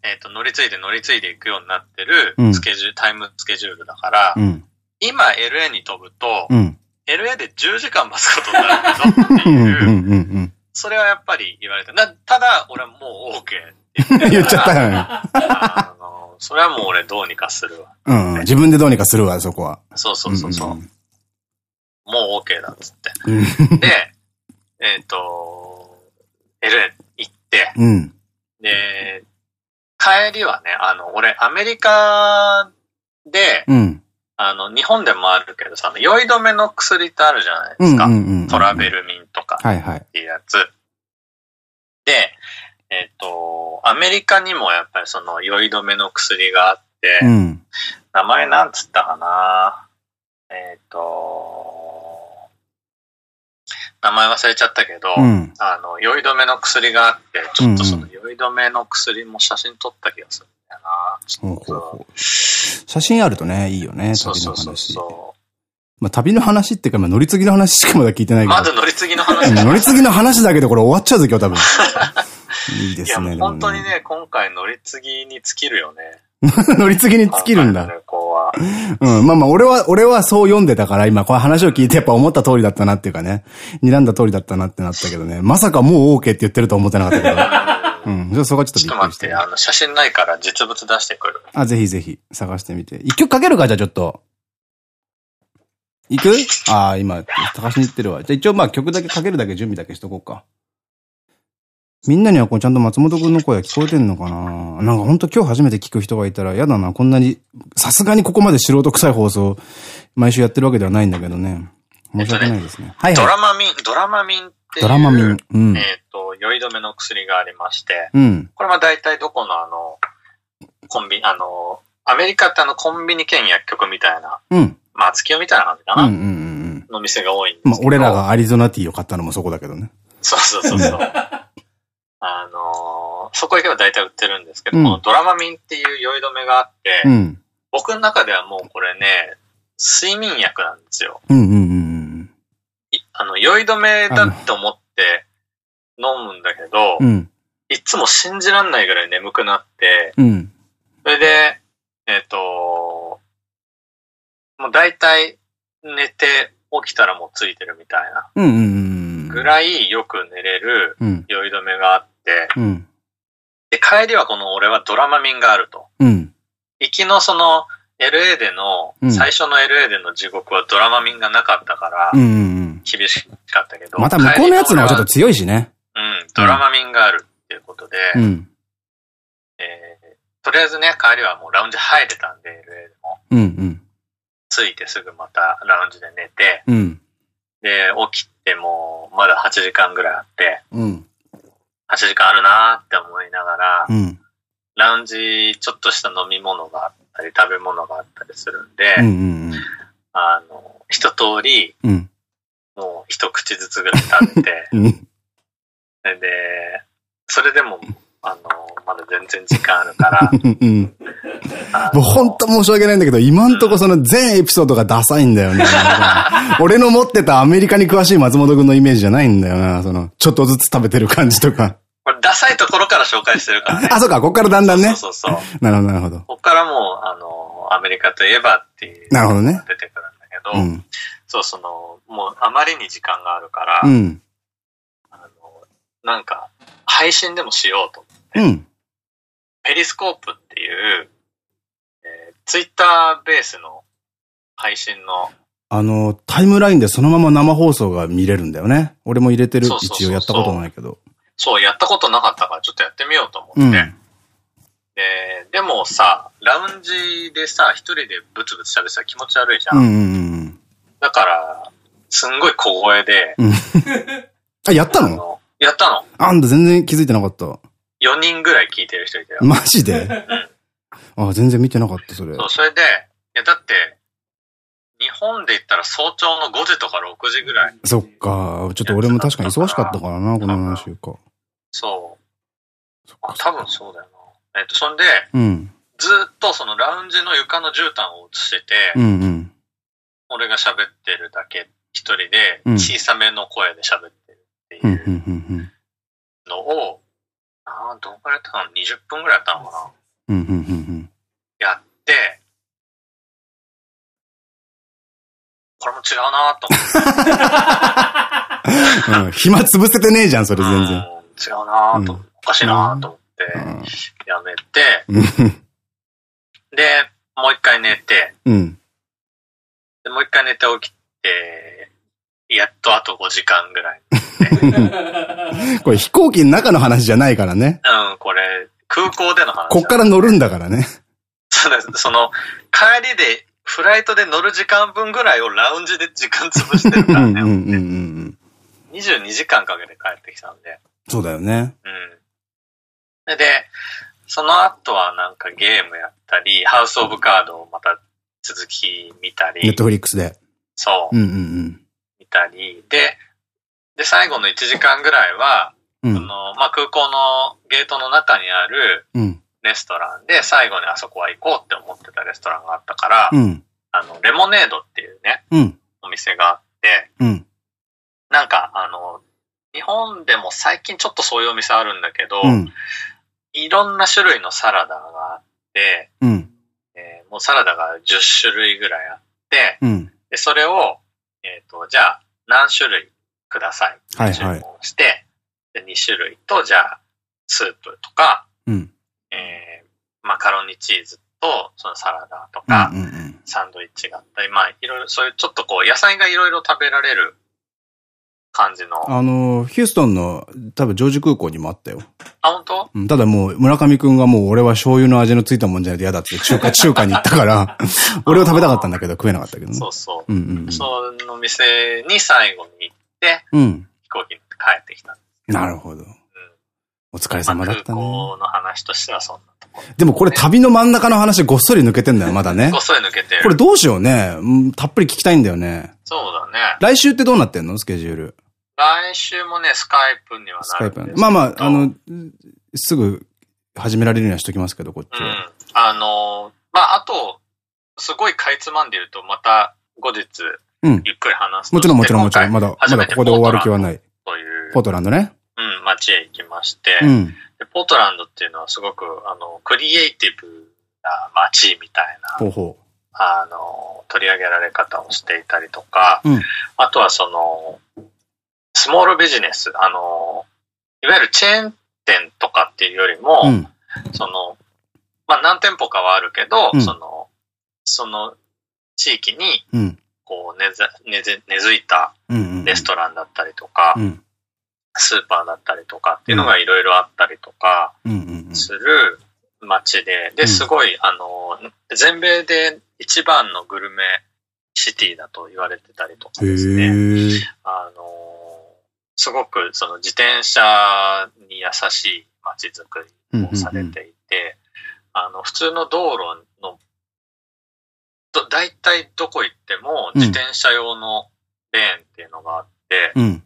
えっ、ー、と、乗り継いで乗り継いでいくようになってるスケジュール、うん、タイムスケジュールだから、うん、今 LA に飛ぶと、うん、LA で10時間待つことになるけどっていう、それはやっぱり言われて、ただ、俺はもう OK って [laughs]
言っちゃったよね。
あの、それはもう俺どうにかするわ。
うん、自分でどうにかするわ、そこは。
そうそうそうそう。もう OK だっつって。で、えっ、ー、と、LA 行って、うん、で、帰りはね、あの、俺、アメリカで、うん、あの、日本でもあるけどさ、酔い止めの薬ってあるじゃないですか。トラベルミンとかっていうやつ。はいはい、で、えっ、ー、と、アメリカにもやっぱりその酔い止めの薬があって、うん、名前なんつったかな。えっ、ー、と、名前忘れちゃったけど、うん、あの、酔い止めの薬があって、ちょっとその酔い止めの薬も写真撮った気がするんだよな。
写真あるとね、いいよね、旅の話。まあ、旅の話っていうか、まあ、乗り継ぎの話しかまだ聞いてないけど。
まだ乗り継ぎの話
乗り継ぎの話だけど、これ終わっちゃうぞ、今日多分。[laughs] いいですね。
本当にね、今回乗り継ぎに尽きるよね。[laughs]
乗り継ぎに尽きるんだ。うん。まあまあ、俺は、俺はそう読んでたから、今、この話を聞いてやっぱ思った通りだったなっていうかね。睨んだ通りだったなってなったけどね。まさかもう OK って言ってると思ってなかったけど。うん。じゃあそこはちょっとびっくり。ちょっと待って、
あの、写真ないから実物出してくる。
あ、ぜひぜひ探してみて。一曲かけるか、じゃあちょっと。行く？ああ、今、探しに行ってるわ。じゃあ一応まあ曲だけかけるだけ準備だけしとこうか。みんなにはこうちゃんと松本くんの声は聞こえてんのかな？なんかほんと今日初めて聞く人がいたら嫌だな。こんなに、さすがにここまで素人臭い放送、毎週やってるわけではないんだけどね。申し訳ないですね。
はいはい。ドラマミン、ドラマミンっていう。
ドラマミン。うん。
えっと、酔い止めの薬がありまして。うん。これは大体どこのあの、コンビニ、あの、アメリカってあのコンビニ兼薬局みたいな。うん。まあ、月夜みたいな感じかな？うんうんうん。の店が多いんです。まあ、
俺らがアリゾナティーを買ったのもそこだけどね。
そうそうそうそう。あのー、そこ行けば大体売ってるんですけど、うん、このドラマミンっていう酔い止めがあって、うん、僕の中ではもうこれね、睡眠薬なんですよ。あの、酔い止めだって思って飲むんだけど、うん、いつも信じらんないぐらい眠くなって、うん、それで、えっ、ー、と、もう大体寝て起きたらもうついてるみたいな。ぐらいよく寝れる酔い止めがあって、うん、で、帰りはこの俺はドラマミンがあると。うん、行きのその LA での、うん、最初の LA での地獄はドラマミンがなかったから、厳しかったけど。
また向こうのやつの方がちょっと強いしね。
うん、ドラマミンがあるっていうことで、うん、えー、とりあえずね、帰りはもうラウンジ入れたんで、LA でも。うんうん、着いてすぐまたラウンジで寝て、うん、で、起きてもまだ8時間ぐらいあって、うん、8時間あるなーって思いながら、うん、ラウンジちょっとした飲み物があったり食べ物があったりするんで、あの、一通り、うん、もう一口ずつぐらい食べて、で、それでもあの、まだ全然時間あるから。[laughs] うん。
もう本当申し訳ないんだけど、今んとこその全エピソードがダサいんだよね。[laughs] 俺の持ってたアメリカに詳しい松本くんのイメージじゃないんだよな。その、ちょっとずつ食べてる感じとか。
これダサいところから紹介してるからね。
あ、そうか、こっからだんだんね。
そうそうそう。
なるほど、なるほど。
こっからもう、あの、アメリカといえばっていう。
なるほどね。
出てくるんだけど、うん、そう、その、もうあまりに時間があるから、うん、あの、なんか、配信でもしようとうん。ペリスコープっていう、えー、ツイッターベースの配信の。
あの、タイムラインでそのまま生放送が見れるんだよね。俺も入れてる、一応やったことないけど。
そう、やったことなかったからちょっとやってみようと思って。うん、で、でもさ、ラウンジでさ、一人でブツブツ喋ってたら気持ち悪いじゃん。うんうんうん、だから、すんごい小声で。[laughs]
あ、やったの？
やったの。
あんた全然気づいてなかった。
4人ぐらい聞いてる人いたよ。
マジで？うん。あ、全然見てなかった、それ。
そう、それで、いや、だって、日本で言ったら早朝の5時とか6時ぐらい。
そっか。ちょっと俺も確かに忙しかったからな、この何週か。
そう。あ、多分そうだよな。えっと、そんで、うん、ずっとそのラウンジの床の絨毯を映してて、うんうん、俺が喋ってるだけ一人で、小さめの声で喋ってるっていうのを、ああ、どんくらいやったかな ?20 分ぐらいやったのかな？うん、うん、うん、うん。やって、これも違うな
と思って。うん、暇潰せてねえじゃん、それ全然。
違うなと、うん、おかしいなと思って、やめて、で、もう一回寝て、うん、でもう一回寝て起きて、やっとあと5時間ぐらい。[laughs]
これ飛行機の中の話じゃないからね。
うん、これ、空港での話。
こっから乗るんだからね。
そうです。その、帰りで、フライトで乗る時間分ぐらいをラウンジで時間潰してるからね。22時間かけて帰ってきたんで。
そうだよね。
うん。で、その後はなんかゲームやったり、ハウスオブカードをまた続き見たり。
ネットフリックスで。
そう。うんうんうん。見たり。で、で、最後の1時間ぐらいは、うん、その、まあ、空港のゲートの中にあるレストランで、最後にあそこは行こうって思ってたレストランがあったから、うん、あの、レモネードっていうね、うん、お店があって、なんか、あの、日本でも最近ちょっとそういうお店あるんだけど、いろんな種類のサラダがあって、えー、もうサラダが10種類ぐらいあって、うん、で、それを、えっ、ー、と、じゃあ、何種類ください。はいはい。して、で、2種類と、じゃあ、スープとか、うん、えー、マカロニチーズと、そのサラダとか、サンドイッチがあったり、まあ、いろいろ、そういうちょっとこう、野菜がいろいろ食べられる感じの。
あの、ヒューストンの多分ジョージ空港にもあったよ。
あ、本当？
うん、ただもう村上くんがもう俺は醤油の味のついたもんじゃないと嫌だって中華、[laughs] 中華に行ったから、[laughs] 俺は食べたかったんだけど食えなかったけどね。
そうそう。うんうんうん、その店に最後に行って、うん、飛行機に帰ってきた
なるほど。うん、お疲れ様だったね。
の話としてはそんなところ、
ね、でもこれ旅の真ん中の話ごっそり抜けてんだよ、まだね。
ごっそり抜けてる。
これどうしようね。たっぷり聞きたいんだよね。
そうだね。
来週ってどうなってんの？スケジュール。
来週もね、スカイプにはなるんですけど。
まあまあ、あの、すぐ始められるようにはしときますけど、こっちは。うん。
あの、まあ、あと、すごいかいつまんで言うと、また後日、うん。ゆっくり話す、
もちろんもちろんもちろん。まだ、まだここで終わる気はない。という。ポートランドね。
うん、街へ行きまして、うん。でポートランドっていうのはすごく、あの、クリエイティブな街みたいな。ほうほう。あの、取り上げられ方をしていたりとか、うん、あとはその、スモールビジネス、あの、いわゆるチェーン店とかっていうよりも、うん、その、まあ、何店舗かはあるけど、うん、その、その地域に、こう根ざ、根付根付いたレストランだったりとか、スーパーだったりとかっていうのがいろいろあったりとか、する街で、で、すごい、あの、全米で一番のグルメシティだと言われてたりとかですね。あの、すごくその自転車に優しい街づくりをされていて、あの、普通の道路の、ど、大体どこ行っても自転車用のレーンっていうのがあって、うん、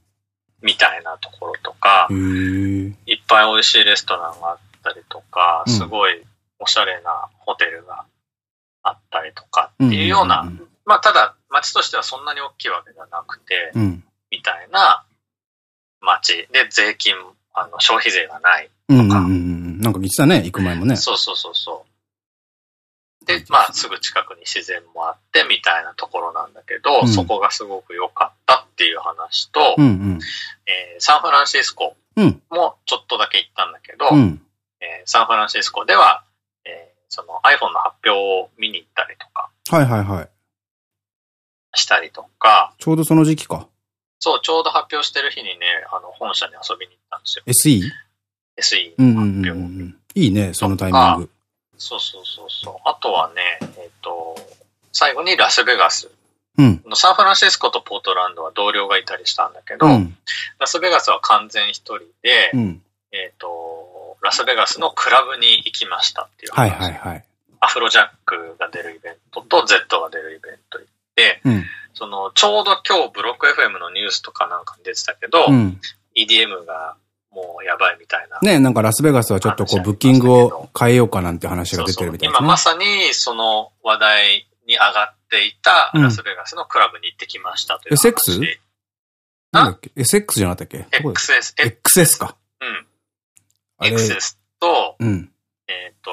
みたいなところとか、いっぱい美味しいレストランがあったりとか、すごいおしゃれなホテルがあったりとかっていうような、まあただ街としてはそんなに大きいわけではなくて、うん、みたいな町で税金、あの、消費税がないとか。うんうんう
ん。なんか言ってたね、行く前もね。
そうそうそうそう。で、まあ、すぐ近くに自然もあって、みたいなところなんだけど、うん、そこがすごく良かったっていう話と、うんうん、えー、サンフランシスコもちょっとだけ行ったんだけど、うん、えー、サンフランシスコでは、えー、その iPhone の発表を見に行ったりとか。
はいはいはい。
したりとか。
ちょうどその時期か。
そう、ちょうど発表してる日にね、あの、本社に遊びに行ったんですよ。
SE?SE 発表。いいね、そのタイミング。
そうそうそうそう。あとはね、えっ、ー、と、最後にラスベガス。うん、サンフランシスコとポートランドは同僚がいたりしたんだけど、うん、ラスベガスは完全一人で、うん、えっと、ラスベガスのクラブに行きましたっていう話。はいはいはい。アフロジャックが出るイベントと Z が出るイベント行って、うん、その、ちょうど今日ブロック FM のニュースとかなんかに出てたけど、うん、EDM がもうやばいみたいな。
ねなんかラスベガスはちょっとこう、ブッキングを変えようかなんて話が出てるみたい
な、ね、今まさにその話題に上がっていたラスベガスのクラブに行ってきましたという話。
SX? なんだっけ ?SX じゃなかったっけ
?XS。
XS か。
うん。XS と、うん、えっと、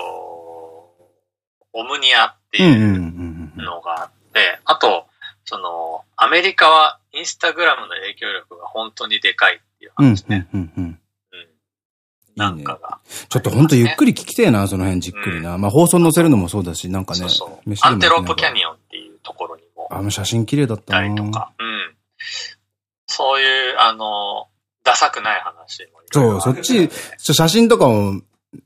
オムニアっていうのがあって、あと、その、アメリカはインスタグラムの影響力が本当にでかいっていう話ね。なんかが、
ね、ちょっと本当ゆっくり聞きてえな、その辺じっくりな。うん、まあ放送載せるのもそうだし、なんかね。そうそう
アンテロープキャニオンっていうところにも。
あの写真綺麗だった
な。とか。うん。そういう、あの、ダサくない話も、
そう、そっち、写真とかを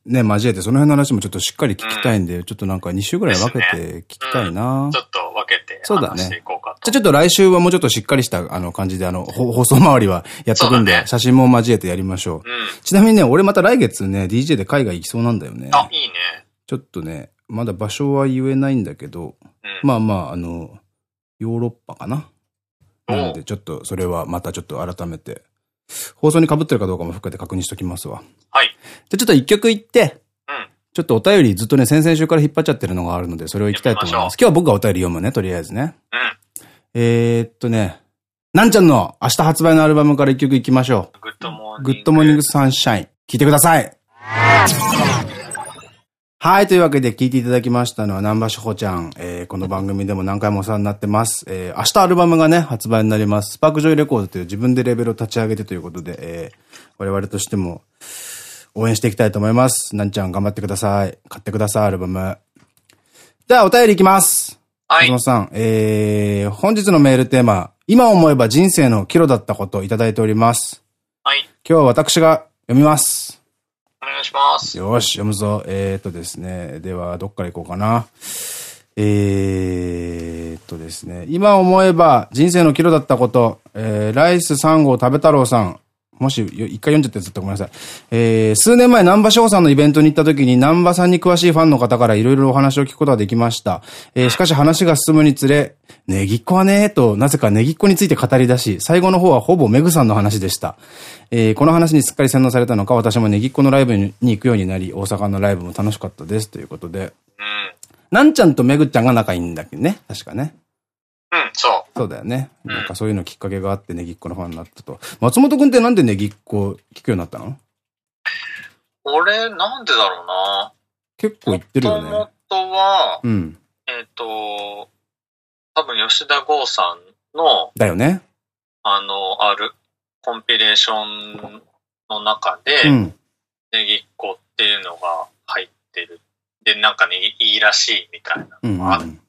ね、交えてその辺の話もちょっとしっかり聞きたいんで、うん、ちょっとなんか2週ぐらい分けて聞きたいな、
ねうん、ちょっと分けて
そうだね。じゃあちょっと来週はもうちょっとしっかりしたあの感じであの、放送周りはやっとくんで、ね、写真も交えてやりましょう。うん、ちなみにね、俺また来月ね、DJ で海外行きそうなんだよね。
あ、いいね。
ちょっとね、まだ場所は言えないんだけど、まあまあ、あの、ヨーロッパかな。なので、ちょっとそれはまたちょっと改めて、放送に被ってるかどうかも含めて確認しときますわ。
はい。じ
ゃちょっと一曲行って、ちょっとお便りずっとね、先々週から引っ張っちゃってるのがあるので、それを行きたいと思います。今日は僕がお便り読むね、とりあえずね。うん。えーっとね、なんちゃんの明日発売のアルバムから一曲行きましょ
う。
Good morning。Good Morning Sunshine。聞いてください。はい。というわけで聞いていただきましたのは、南波志保ちゃん。えー、この番組でも何回もお世話になってます。えー、明日アルバムがね、発売になります。スパークジョイレコードという自分でレベルを立ち上げてということで、えー、我々としても応援していきたいと思います。なんちゃん頑張ってください。買ってください、アルバム。じゃあ、お便りいきます。はい。松本さん、えー、本日のメールテーマ、今思えば人生の岐路だったことをいただいております。
はい。
今日は私が読みます。
お願いします。
よし、読むぞ。えー、っとですね。では、どっから行こうかな。えー、っとですね。今思えば人生の岐路だったこと、えー、ライス3号食べ太郎さん。もし、一回読んじゃったやつだったらごめんなさい。えー、数年前、南波翔さんのイベントに行った時に、南波さんに詳しいファンの方からいろいろお話を聞くことができました。えー、しかし話が進むにつれ、ネギっ子はねーと、なぜかネギっ子について語り出し、最後の方はほぼメグさんの話でした。えー、この話にすっかり洗脳されたのか、私もネギっ子のライブに行くようになり、大阪のライブも楽しかったです。ということで。うん。なんちゃんとメグちゃんが仲いいんだっけね。確かね。
うん、そう。
そうだよね。なんかそういうのきっかけがあってネギっ子のファンになったと。松本くんってなんでネギっ子聞くようになったの？
俺、なんでだろうな。
結構言ってるよね。
もともとは、うん。えっと、多分吉田剛さんの、
だよね。
あの、あるコンピレーションの中で、うん、ネギっ子っていうのが入ってる。で、なんかね、いいらしいみたいなのがあって、うんうん、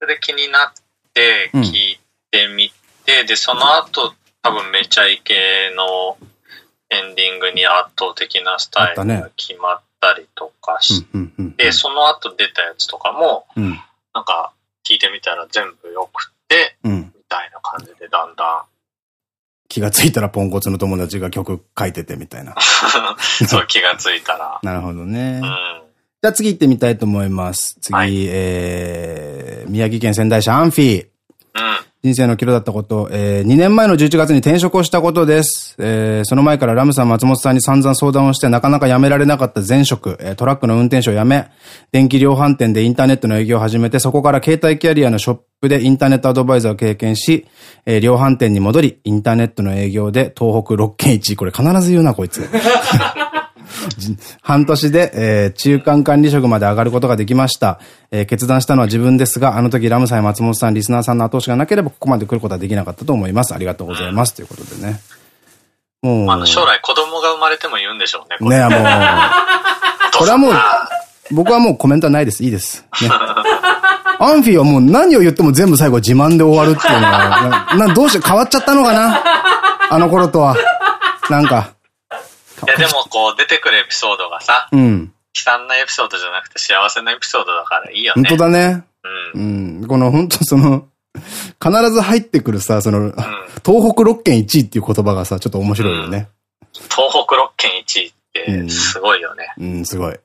それで気になって、て、聞いてみて、うん、で、その後、多分めちゃイケのエンディングに圧倒的なスタイルが決まったりとかして、その後出たやつとかも、うん、なんか聞いてみたら全部良くて、うん、みたいな感じでだんだん。
気がついたらポンコツの友達が曲書いててみたいな。[laughs]
そう、気がついたら。[laughs]
なるほどね。うんじゃあ次行ってみたいと思います。次、はい、えー、宮城県仙台市アンフィー。うん。人生の岐路だったこと、えー、2年前の11月に転職をしたことです。えー、その前からラムさん、松本さんに散々相談をして、なかなか辞められなかった前職、えー、トラックの運転手を辞め、電気量販店でインターネットの営業を始めて、そこから携帯キャリアのショップでインターネットアドバイザーを経験し、えー、量販店に戻り、インターネットの営業で東北6県1位、これ必ず言うな、こいつ。[laughs] [laughs] 半年で、えー、中間管理職まで上がることができました。えー、決断したのは自分ですが、あの時ラムさんや松本さん、リスナーさんの後押しがなければここまで来ることはできなかったと思います。ありがとうございます。ということでね。
もう。あの、将来子供が生まれても言うんでしょうね。
ねもう。[laughs] これはもう、僕はもうコメントはないです。いいです。ね。アンフィーはもう何を言っても全部最後自慢で終わるっていうのは、な、どうして変わっちゃったのかな？あの頃とは。なんか。
いやでもこう出てくるエピソードがさ、うん。悲惨なエピソードじゃなくて幸せなエピソードだからいいよね。
本当だね。うん。うん。この本当その、必ず入ってくるさ、その、うん、東北6県1位っていう言葉がさ、ちょっと面白いよね。
うん、東北6県1位ってすごいよね。
うん、うん、すごい。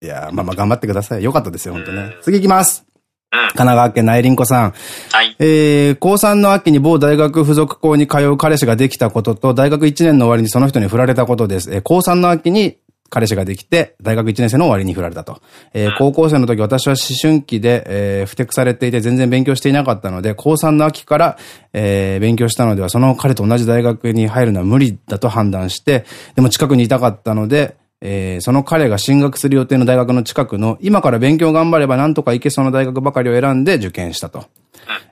いやまあまあ頑張ってください。よかったですよ、本当ね。次行きます。神奈川県内林子さん。はい。えー、高3の秋に某大学附属校に通う彼氏ができたことと、大学1年の終わりにその人に振られたことです。えー、高3の秋に彼氏ができて、大学1年生の終わりに振られたと。えー、高校生の時私は思春期で、えー、ふてくされていて全然勉強していなかったので、高3の秋から、えー、勉強したのでは、その彼と同じ大学に入るのは無理だと判断して、でも近くにいたかったので、えー、その彼が進学する予定の大学の近くの、今から勉強頑張ればなんとか行けそうな大学ばかりを選んで受験したと。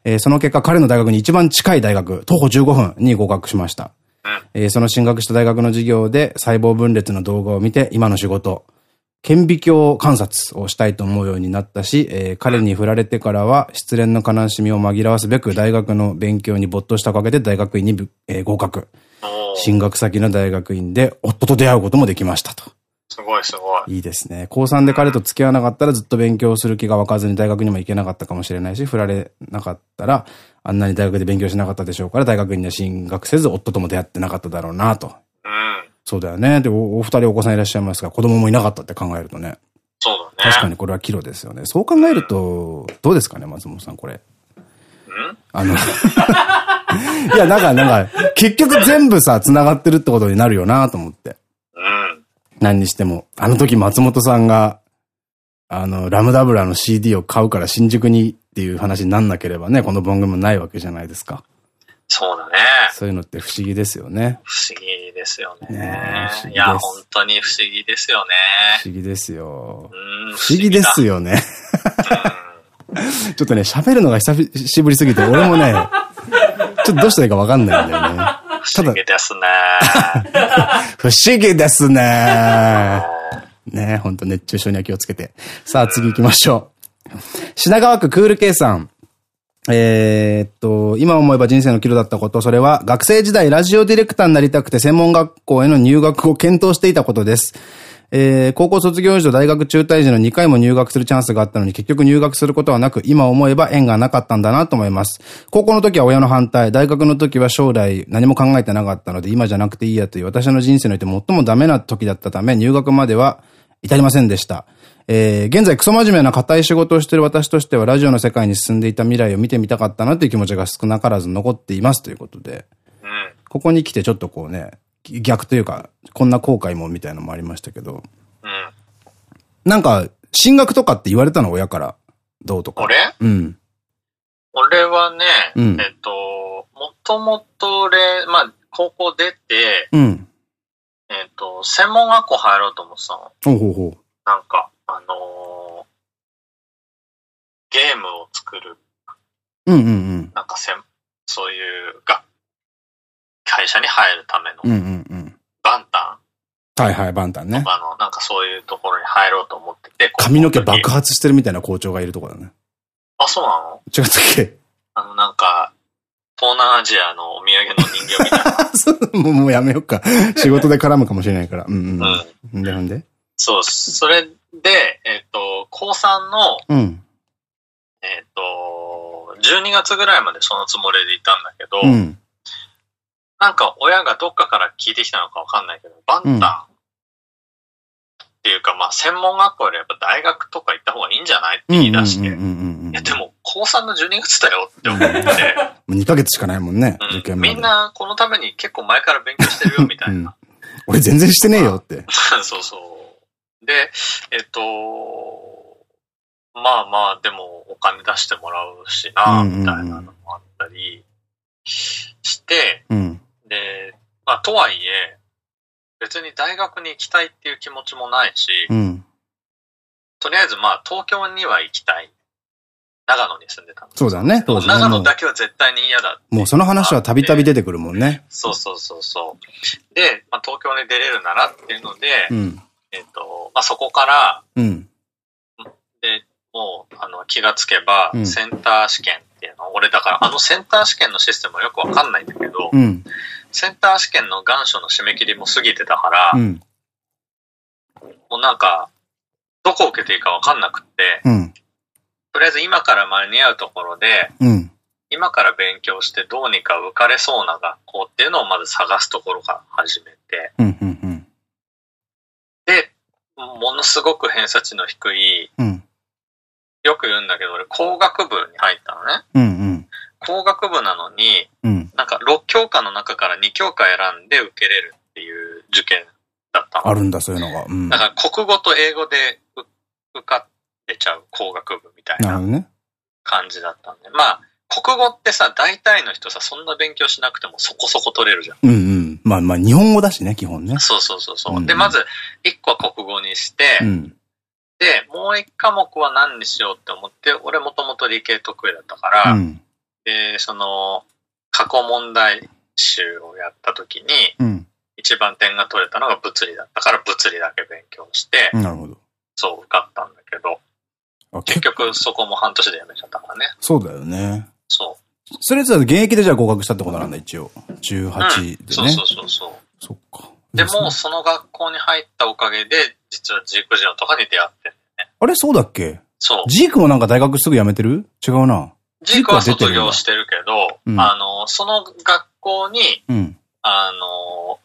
えー、その結果彼の大学に一番近い大学、徒歩15分に合格しました。えー、その進学した大学の授業で細胞分裂の動画を見て、今の仕事、顕微鏡観察をしたいと思うようになったし、えー、彼に振られてからは失恋の悲しみを紛らわすべく大学の勉強に没頭したおかげで大学院に、えー、合格。進学先の大学院で夫と出会うこともできましたと。
すごいすご
い。いいですね。高3で彼と付き合わなかったらずっと勉強する気が湧かずに大学にも行けなかったかもしれないし、振られなかったら、あんなに大学で勉強しなかったでしょうから、大学院には進学せず、夫とも出会ってなかっただろうなと。うん。そうだよね。で、おお二人お子さんいらっしゃいますが、子供もいなかったって考えるとね。
そうだね。
確かにこれは岐路ですよね。そう考えると、どうですかね、松本さん、これ。ん？あの [laughs] いや、なんか、なんか、結局全部さ、繋がってるってことになるよなと思って。何にしても。あの時松本さんが、あの、ラムダブラの CD を買うから新宿にっていう話になんなければね、この番組もないわけじゃないですか。
そうだね。
そういうのって不思議ですよね。
不思議ですよね。ねいや、本当に不思議ですよね。
不思議ですよ。不思議ですよね。[laughs] ちょっとね、喋るのが久しぶりすぎて、俺もね、ちょっとどうしたらいいかわかんないんだよね。
不思議ですね。
不思議ですね。[laughs] ね本当熱中症には気をつけて。さあ次行きましょう。品川区クール K さん。えー、っと、今思えば人生の岐路だったこと、それは学生時代ラジオディレクターになりたくて専門学校への入学を検討していたことです。えー、高校卒業時と大学中退時の2回も入学するチャンスがあったのに結局入学することはなく、今思えば縁がなかったんだなと思います。高校の時は親の反対、大学の時は将来何も考えてなかったので、今じゃなくていいやという私の人生において最もダメな時だったため、入学までは至りませんでした。えー、現在クソ真面目な硬い仕事をしている私としては、ラジオの世界に進んでいた未来を見てみたかったなという気持ちが少なからず残っていますということで、うん、ここに来てちょっとこうね、逆というか、こんな後悔もみたいなのもありましたけど、うん。なんか、進学とかって言われたの親から？どうとか。
俺？
うん。
俺はね、うん、えっと、もともと俺、まあ、高校出て、うん。えっと、専門学校入ろうと思ってたの。
ほうほうほう。
なんか、あのー、ゲームを作る。
うんうんうん。
なんかせん、そういうが、会社に入るための、うんうんうん。バンタン
はいはい、バンタンね。
あの、なんかそういうところに入ろうと思ってて。[laughs]
髪の毛爆発してるみたいな校長がいるとこだね。
あ、そうなの？
違ったっけ？
あの、なんか、東南アジアのお土産の人形みたいな。[laughs] そうも
う、もうやめようか。仕事で絡むかもしれないから。うんうん。うん。で、なんで？
そう、それで、えっ、ー、と、高3の、うん、えっと、12月ぐらいまでそのつもりでいたんだけど、うん、なんか親がどっかから聞いてきたのかわかんないけど、バンタンっていうか、まあ専門学校よりやっぱ大学とか行った方がいいんじゃないって言い出して、いやでも高3の12月だよって思って。
2ヶ月しかないもんね、
受験みんなこのために結構前から勉強してるよみたいな。
俺全然してねえよって。
そうそう。で、えっと、まあまあでもお金出してもらうしな、みたいなのもあったりして、うんで、まあ、とはいえ、別に大学に行きたいっていう気持ちもないし、うん、とりあえずまあ、東京には行きたい。長野に住んでたん
そうだね、
当時、ね、長野だけは絶対に嫌だ
もうその話はたびたび出てくるもんね。
そうそうそう。そう。で、まあ、東京に出れるならっていうので、うん、えっ、と、まあ、そこから、うん、で、もう、あの、気がつけば、センター試験っていうの、俺だからあのセンター試験のシステムはよくわかんないんだけど、うん、センター試験の願書の締め切りも過ぎてたから、うん、もうなんか、どこ受けていいかわかんなくって、うん、とりあえず今から間に合うところで、今から勉強してどうにか受かれそうな学校っていうのをまず探すところから始めて、で、ものすごく偏差値の低い、よく言うんだけど、俺工学部に入ったのね。うんうん、工学部なのに、うん、なんか6教科の中から2教科選んで受けれるっていう受験だったの。
あるんだ、そういうのが。うん、
だから国語と英語で受かってちゃう工学部みたいな感じだったんで。ね、まあ、国語ってさ、大体の人さ、そんな勉強しなくてもそこそこ取れるじゃん。
うんうん。まあまあ、日本語だしね、基本ね。
そうそうそうそう、うんうん。で、まず、1個は国語にして、うん、で、もう一科目は何にしようって思って、俺もともと理系得意だったから、うん、で、その、過去問題集をやった時に、うん、一番点が取れたのが物理だったから、物理だけ勉強して、
なるほど。
そう、受かったんだけど、結局そこも半年で辞めちゃったからね。
そうだよね。
そう。
それじゃ現役でじゃあ合格したってことなんだ、一応。18でね。うん、そう
そうそうそう。
そっか。
でも、その学校に入ったおかげで、実はジークジオとかに出会ってるね。
あれ？そうだっけ？
そう。
ジークもなんか大学すぐ辞めてる？違うな。
ジークは卒業してるけど、うん、あの、その学校に、うん、あの、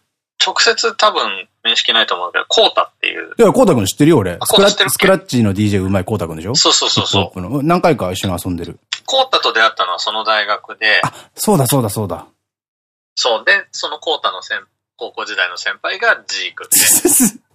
直接多分面識ないと思うけど、コータっていう。
いや、コータ君知ってるよ、俺。スクラスクラッチの DJ うまいコータ君でしょ？
そうそうそうそう。
何回か一緒に遊んでる。
コータと出会ったのはその大学で。
あ、そうだそうだそうだ。
そう。で、そのコータの先高校時代の先輩がジーク [laughs]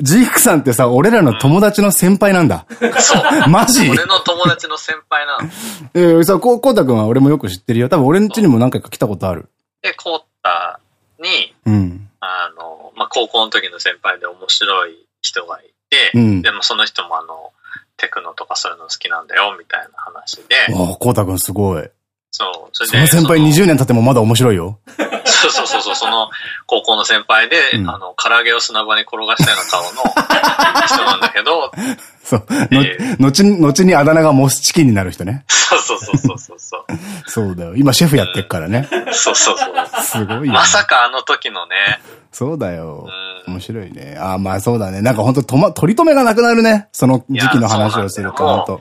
ジークさんってさ、俺らの友達の先輩なんだ。
そう。[laughs]
マジ？
俺の友達の先輩なの。[laughs]
えー、さ、こう、こうたくんは俺もよく知ってるよ。多分俺ん家にも何回か来たことある。
で、こうたに、うん。あの、まあ、高校の時の先輩で面白い人がいて、うん、でもその人もあの、テクノとかそういうの好きなんだよ、みたいな話で。
ああ、こうたくんすごい。
そう。そ
れで。その先輩20年経ってもまだ面白いよ。
そうそうそうそう、その高校の先輩で、うん、あの、唐揚げを砂場に転がしたような顔の人なんだけど、[laughs]
そう。えー、後に、後にあだ名がモスチキンになる人ね。
そうそうそうそうそう。[laughs]
そうだよ。今シェフやってっからね。
うん、そうそうそう。
すごい
まさかあの時のね。
そうだよ。うん、面白いね。ああ、まあそうだね。なんか本当とま、取り留めがなくなるね。その時期の話をすると、本当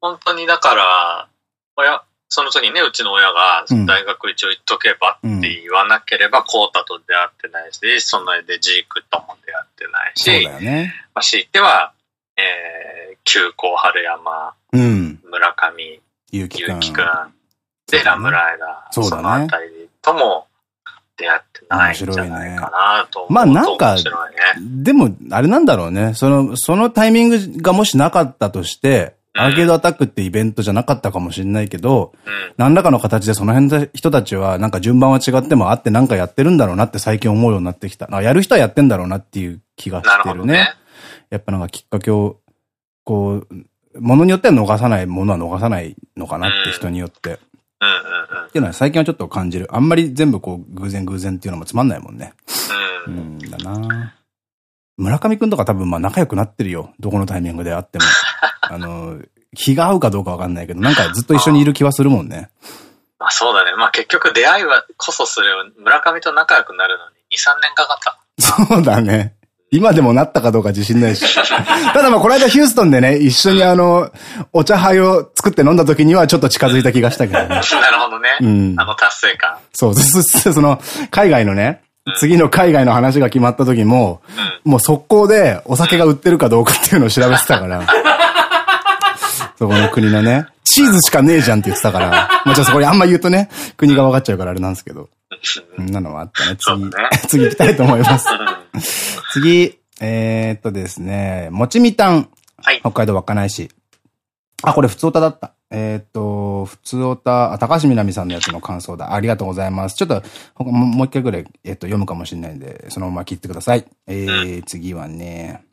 本当にだから、親、その時にね、うちの親が、大学一応行っとけばって言わなければ、コータと出会ってないし、そのでジークとも出会ってないし、
そうだよね。
まあ、強いては、えー、急行春山、うん、村上、
ゆうきくん、
で、ラムライダー、そうだね。そのあたりとも出会ってないんじゃないかなと思うまあなんか、
でも、あれなんだろうね。その、そのタイミングがもしなかったとして、アーケードアタックってイベントじゃなかったかもしれないけど、うん、何らかの形でその辺の人たちは、なんか順番は違ってもあってなんかやってるんだろうなって最近思うようになってきた。やる人はやってんだろうなっていう気がしてるね。ねやっぱなんかきっかけを、こう、ものによっては逃さないものは逃さないのかなって人によって。っていうのは最近はちょっと感じる。あんまり全部こう偶然偶然っていうのもつまんないもんね。うん、だな村上くんとか多分まあ仲良くなってるよ。どこのタイミングであっても。[laughs] あの、気が合うかどうかわかんないけど、なんかずっと一緒にいる気はするもんね。
まあそうだね。まあ結局出会いはこそする村上と仲良くなるのに2、3年かかった。
そうだね。今でもなったかどうか自信ないし。[laughs] ただまあこの間ヒューストンでね、一緒にあの、お茶杯を作って飲んだ時にはちょっと近づいた気がしたけどね。[laughs] なる
ほどね。うん。あの達成感。
そう、その、海外のね、次の海外の話が決まった時も、うん、もう速攻でお酒が売ってるかどうかっていうのを調べてたから。[laughs] そこの国のね、チーズしかねえじゃんって言ってたから。まあじゃあそこにあんま言うとね、国が分かっちゃうからあれなんですけど。そんなのはあったね。次、ね、[laughs] 次行きたいと思います。次、えー、っとですね、もちみたん。はい。北海道稚内市。あ、これ普通歌だった。えっと、普通歌、あ、高橋みなみさんのやつの感想だ。ありがとうございます。ちょっと、もう一回ぐらい、えっと、読むかもしれないんで、そのまま聞いてください。えー、次はね、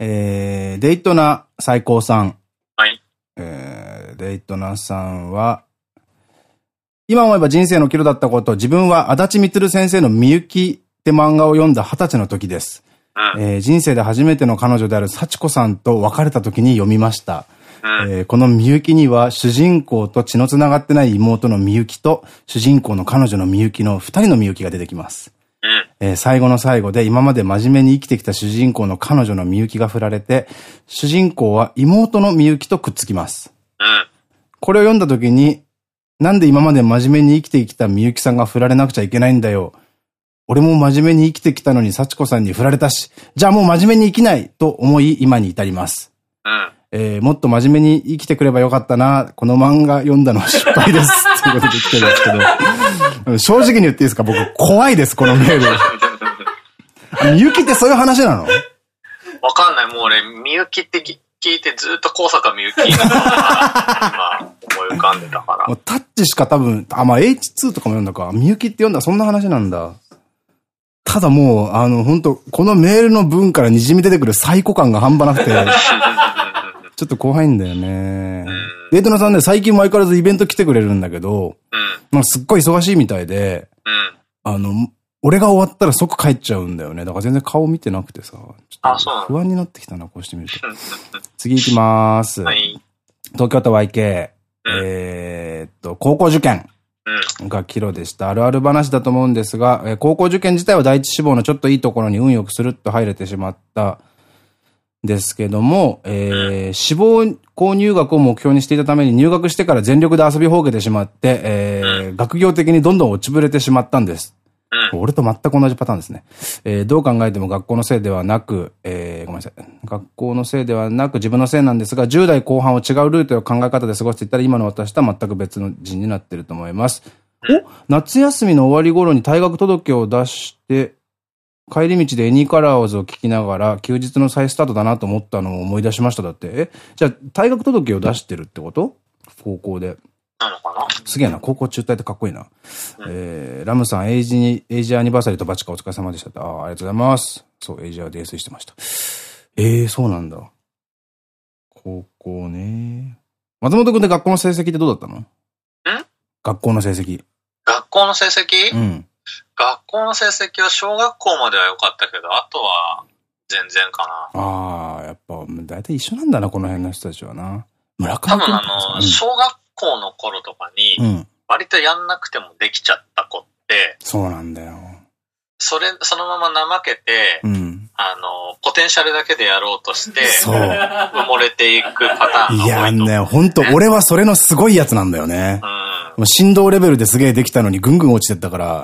えー、デイトナ最高さん。
はい。
えー、デイトナさんは、今思えば人生の岐路だったこと、自分は足立光先生のみゆきって漫画を読んだ二十歳の時です。うん、えー、人生で初めての彼女である幸子さんと別れた時に読みました。うん、えー、このみゆきには主人公と血の繋がってない妹のみゆきと主人公の彼女のみゆきの二人のみゆきが出てきます。えー、最後の最後で今まで真面目に生きてきた主人公の彼女のみゆきが振られて、主人公は妹のみゆきとくっつきます。うん、これを読んだ時に、なんで今まで真面目に生きてきたみゆきさんが振られなくちゃいけないんだよ。俺も真面目に生きてきたのに幸子さんに振られたし、じゃあもう真面目に生きないと思い今に至ります。うんえー、もっと真面目に生きてくればよかったな、この漫画読んだのは失敗です。[laughs] ということで来てるんですけど、正直に言っていいですか？僕、怖いです、このメール。みゆきってそういう話なの？
わかんない。もう俺、みゆきって聞いてずっと高坂みゆきが今、思い浮かんでたから。もう
タッチしか多分、あ、まあ H2 とかも読んだか。みゆきって読んだそんな話なんだ。ただもう、あの、本当このメールの文から滲み出てくるサイコ感が半端なくて、ちょっと怖いんだよね。デートナさんね、最近も相変わらずイベント来てくれるんだけど、うん、まあすっごい忙しいみたいで、うん、あの、俺が終わったら即帰っちゃうんだよね。だから全然顔見てなくてさ、ちょっと不安になってきたな、こうしてみると。[laughs] 次行きまーす。はい、東京都 YK。うん、えっと、高校受験。がキロでした。あるある話だと思うんですが、高校受験自体は第一志望のちょっといいところに運よくスルッと入れてしまったですけども、えー、志望校入学を目標にしていたために入学してから全力で遊びほうけてしまって、えー、学業的にどんどん落ちぶれてしまったんです。俺と全く同じパターンですね。えー、どう考えても学校のせいではなく、えー、ごめんなさい。学校のせいではなく自分のせいなんですが、10代後半を違うルートや考え方で過ごしていったら今の私とは全く別の人になっていると思います。お夏休みの終わり頃に退学届を出して、帰り道でエニーカラーズを聞きながら、休日の再スタートだなと思ったのを思い出しました。だって。えじゃあ、退学届を出してるってこと？高校で。
なのかな？
すげえな。高校中退ってかっこいいな。うん、えー、ラムさん、エイジに、エイジアニバーサリーとバチカお疲れ様でした。ああ、ありがとうございます。そう、エイジア泥酔してました。ええー、そうなんだ。高校ね。松本くんで学校の成績ってどうだったの？ん？学校の成績。
学校の成績？うん。学校の成績は小学校までは良かったけど、あとは全然か
な。ああ、やっぱ、大体一緒なんだな、この辺の人たちはな。村
上多分あの、うん、小学校の頃とかに、割とやんなくてもできちゃった子って、
そうなんだよ。
それ、そのまま怠けて、うん、あの、ポテンシャルだけでやろうとして、そう。埋もれていくパターンが多い、ね。いや
ね、本当俺はそれのすごいやつなんだよね。うん。もう振動レベルですげえできたのにぐんぐん落ちてったから、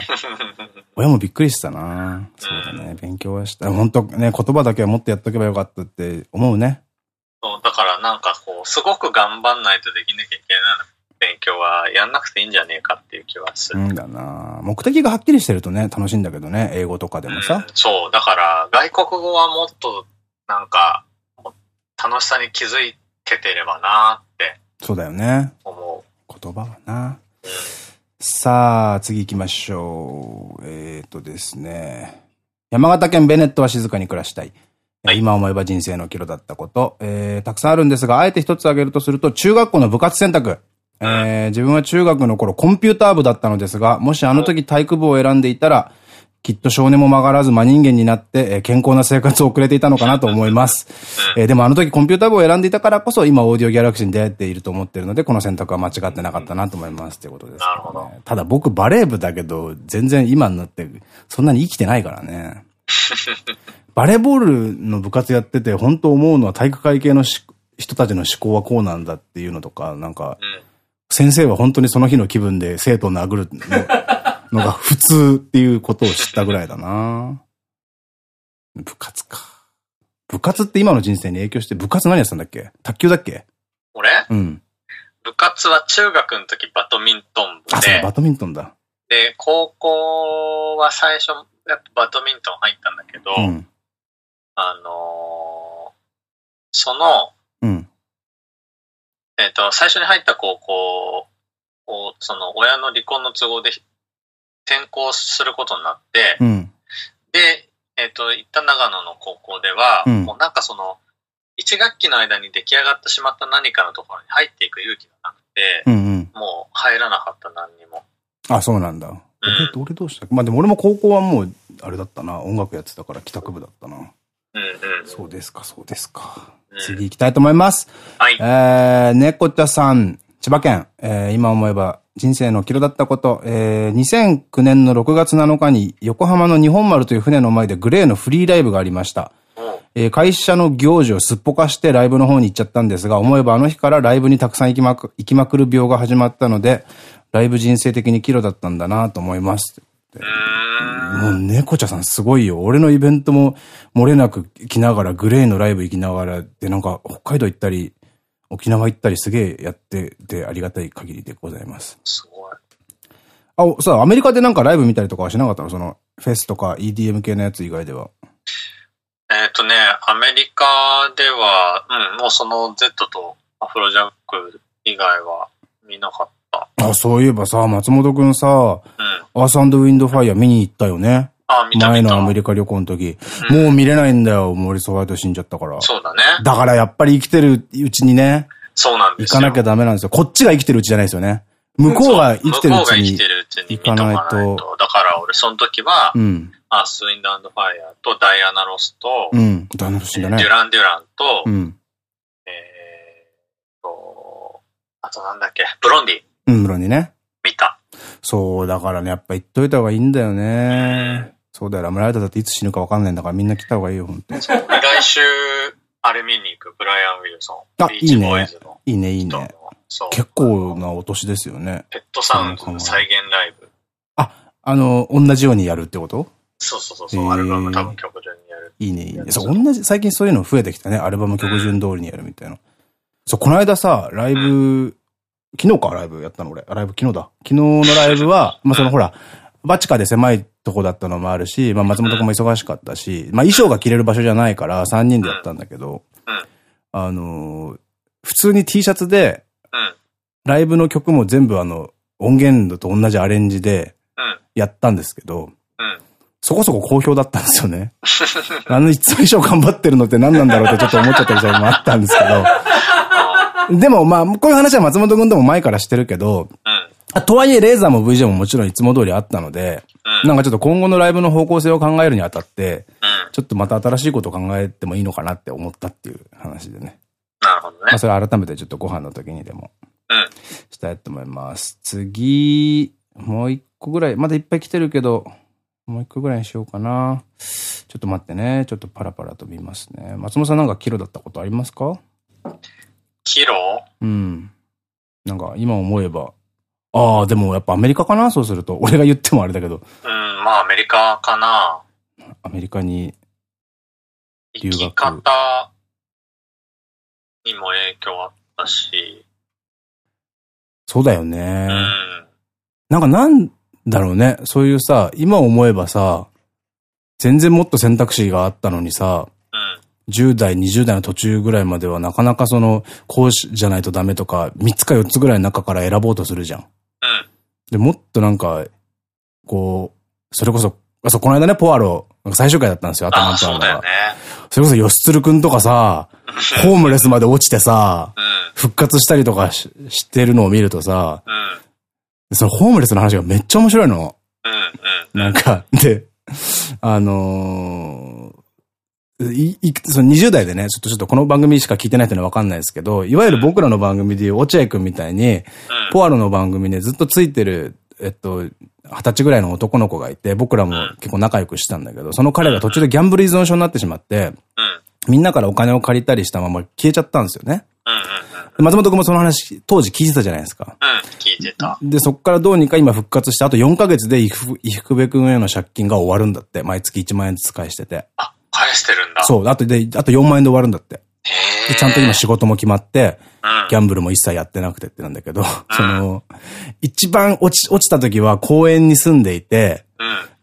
[laughs] 親もびっくりしたな。そうだね、勉強はした。本当ね、言葉だけはもっとやっとけばよかったって思うね。
そう、だからなんかこう、すごく頑張んないとできなきゃいけない勉強はやんなくていいんじゃねえかっていう気はする。
うんだな目的がはっきりしてるとね、楽しいんだけどね、英語とかでもさ。うん、
そう、だから外国語はもっとなんか、楽しさに気づけてればなって。
そうだよね。
思
う。言葉はな。うん、さあ、次行きましょう。えっ、ー、とですね。山形県ベネットは静かに暮らしたい。はい、今思えば人生の岐路だったこと、えー、たくさんあるんですが、あえて一つ挙げるとすると、中学校の部活選択。えー、自分は中学の頃コンピューター部だったのですが、もしあの時体育部を選んでいたら、きっと少年も曲がらず真人間になって、え健康な生活を送れていたのかなと思います。えー、でもあの時コンピューター部を選んでいたからこそ今オーディオギャラクシーに出会えていると思っているので、この選択は間違ってなかったなと思います。ということです、ね。なるほど。ただ僕バレー部だけど、全然今になってそんなに生きてないからね。[laughs] バレーボールの部活やってて本当思うのは体育会系の人たちの思考はこうなんだっていうのとか、なんか、うん先生は本当にその日の気分で生徒を殴るのが普通っていうことを知ったぐらいだな部活か。部活って今の人生に影響して、部活何やってたんだっけ？卓球だっけ？
俺？うん。部活は中学の時バドミントン部で。
あ、そうバドミントンだ。
で、高校は最初、やっぱバドミントン入ったんだけど、うん、あのー、その、うん、えっ、と、最初に入った高校を、その親の離婚の都合で転校することになって、うん、で、えっ、ー、と、行った長野の高校では、うん、もうなんかその、1学期の間に出来上がってしまった何かのところに入っていく勇気がなくて、うんうん、もう入らなかった何にも。
あ、そうなんだ。うん、俺、俺どうした？まあでも俺も高校はもう、あれだったな。音楽やってたから帰宅部だったな。うんうん。そうですか、そうですか。次行きたいと思います。はい。えー、猫田さん、千葉県、えー、今思えば人生の岐路だったこと、えー、2009年の6月7日に横浜の日本丸という船の前でグレーのフリーライブがありました。えー、会社の行事をすっぽかしてライブの方に行っちゃったんですが、思えばあの日からライブにたくさん行きまく、行きまくる病が始まったので、ライブ人生的に岐路だったんだなと思います。もう猫茶さんすごいよ。俺のイベントも漏れなく来ながら、グレーのライブ行きながら、で、なんか北海道行ったり、沖縄行ったりすげえやっててありがたい限りでございます。すごい。あ、さ、アメリカでなんかライブ見たりとかはしなかったの？その、フェスとか EDM 系のやつ以外では。
えっとね、アメリカでは、うん、もうその Z とアフロジャック以外は見なかった。
あ、そういえばさ、松本くんさ、うん、アースウィンドファイア見に行ったよね。前のアメリカ旅行の時。うん、もう見れないんだよ。モーリス・ホワイト死んじゃったから。
そうだね。
だからやっぱり生きてるうちにね。
そうなんですよ。
行かなきゃダメなんですよ。こっちが生きてるうちじゃないですよね。向こうが生きてるうちに。行かないと。
だから俺その時は、うん、アース・ウィンド・アンド・ファイアとダイアナ・ロスと、うん、ダイアナ・ロス死んだね。デュラン・デュランと、うん、えーと、あとなんだっけ、ブロンディ。
うん、ブロンディね。
見た。
そう、だからね、やっぱ言っといた方がいいんだよね。そうだよ、ラムライダーだっていつ死ぬか分かんないんだからみんな来た方がいいよ、本当に。
来週、あれ見に行く、ブライアン・ウィルソ
ン。あ、いいね。いいね、いいね。結構なお年ですよね。
ペットサウンドの再現ライブ。
あ、あの、同じようにやるってこと？
そうそうそう、アルバム多分曲順にやる。
いいね、いいね。そう、同じ、最近そういうの増えてきたね。アルバム曲順通りにやるみたいな。そう、この間さ、ライブ、昨日か、ライブやったの俺。ライブ昨日だ。昨日のライブは、まあそのほら、バチカで狭いとこだったのもあるし、まあ松本君も忙しかったし、まあ衣装が着れる場所じゃないから3人でやったんだけど、あのー、普通に T シャツで、ライブの曲も全部あの、音源と同じアレンジで、やったんですけど、そこそこ好評だったんですよね。あの、いつも衣装頑張ってるのって何なんだろうってちょっと思っちゃったりもあったんですけど。でもまあ、こういう話は松本君とも前からしてるけど、うん、とはいえレーザーも VJ ももちろんいつも通りあったので、うん、なんかちょっと今後のライブの方向性を考えるにあたって、うん、ちょっとまた新しいことを考えてもいいのかなって思ったっていう話でね。
なるほどね。ま
あそれ改めてちょっとご飯の時にでも、したいと思います。次、もう一個ぐらい、まだいっぱい来てるけど、もう一個ぐらいにしようかな。ちょっと待ってね。ちょっとパラパラと見ますね。松本さんなんかキロだったことありますか？
キロ？
うん。なんか今思えば。ああ、でもやっぱアメリカかなそうすると。俺が言ってもあれだけど。
うん、まあアメリカかな。
アメリカに
留学。生き方にも影響あったし。
そうだよね。うん。なんかなんだろうね。そういうさ、今思えばさ、全然もっと選択肢があったのにさ、うん、10代、20代の途中ぐらいまではなかなかその、こうじゃないとダメとか、3つか4つぐらいの中から選ぼうとするじゃん。うん。で、もっとなんか、こう、それこそ、そう、この間ね、ポアロ、最終回だったんですよ、頭
のそうだよね。
それこそ、吉鶴くんとかさ、ホームレスまで落ちてさ、うん、復活したりとかししてるのを見るとさ、うんそのホームレスの話がめっちゃ面白いの。なんか、で、あのー、い、い、その20代でね、ちょっとちょっとこの番組しか聞いてないっていうのはわかんないですけど、いわゆる僕らの番組でいう落合くんみたいに、うん、ポアロの番組でずっとついてる、えっと、二十歳ぐらいの男の子がいて、僕らも結構仲良くしたんだけど、その彼が途中でギャンブル依存症になってしまって、みんなからお金を借りたりしたまま消えちゃったんですよね。松本君もその話、当時聞いてたじゃないですか。
うん、聞いてた。
で、そっからどうにか今復活して、あと4ヶ月で伊福部君への借金が終わるんだって。毎月1万円ずつ返してて。
あ、返してるんだ。
そう。あとで、あと4万円で終わるんだって。で、ちゃんと今仕事も決まって、うん、ギャンブルも一切やってなくてってなんだけど、うん、その、一番落ち、落ちた時は公園に住んでいて、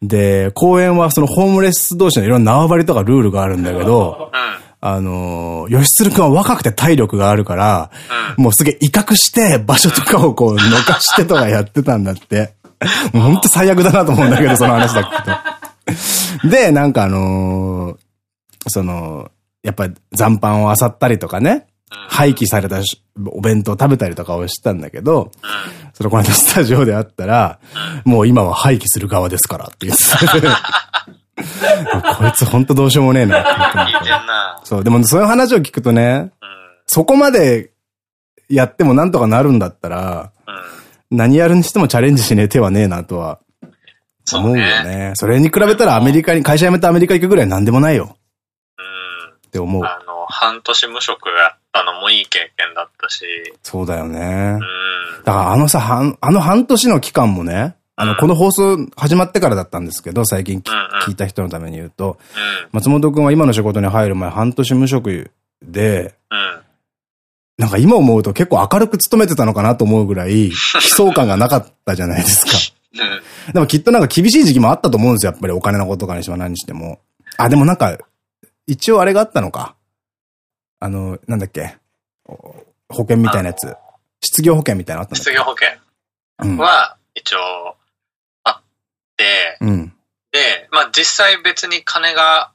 うん、で、公園はそのホームレス同士のいろんな縄張りとかルールがあるんだけど、あのー、吉鶴くんは若くて体力があるから、うん、もうすげえ威嚇して場所とかをこう、のかしてとかやってたんだって。もうほんと最悪だなと思うんだけど、その話だけど。で、なんかあのー、その、やっぱ残飯を漁ったりとかね、廃棄されたお弁当食べたりとかをしてたんだけど、それこの間スタジオであったら、もう今は廃棄する側ですからって言って。[laughs] こいつほんとどうしようもねえな。そう、でもそういう話を聞くとね、うん、そこまでやってもなんとかなるんだったら、うん、何やるにしてもチャレンジしねえ手はねえなとは思うよね。それに比べたらアメリカに、会社辞めてアメリカ行くぐらいなんでもないよ。うん。って思う。
あの、半年無職やったのもいい経験だったし。
そうだよね。うん。だからあのさ、あの半年の期間もね、あの、この放送始まってからだったんですけど、最近聞いた人のために言うと、松本くんは今の仕事に入る前半年無職で、なんか今思うと結構明るく勤めてたのかなと思うぐらい、[laughs] 悲壮感がなかったじゃないですか。[laughs] でもきっとなんか厳しい時期もあったと思うんですよ、やっぱりお金のこととかにしても何にしても。あ、でもなんか、一応あれがあったのか。あの、なんだっけ。保険みたいなやつ。失業保険みたいなのあったの
失業保険は、一応、うん、で、まあ実際別に金が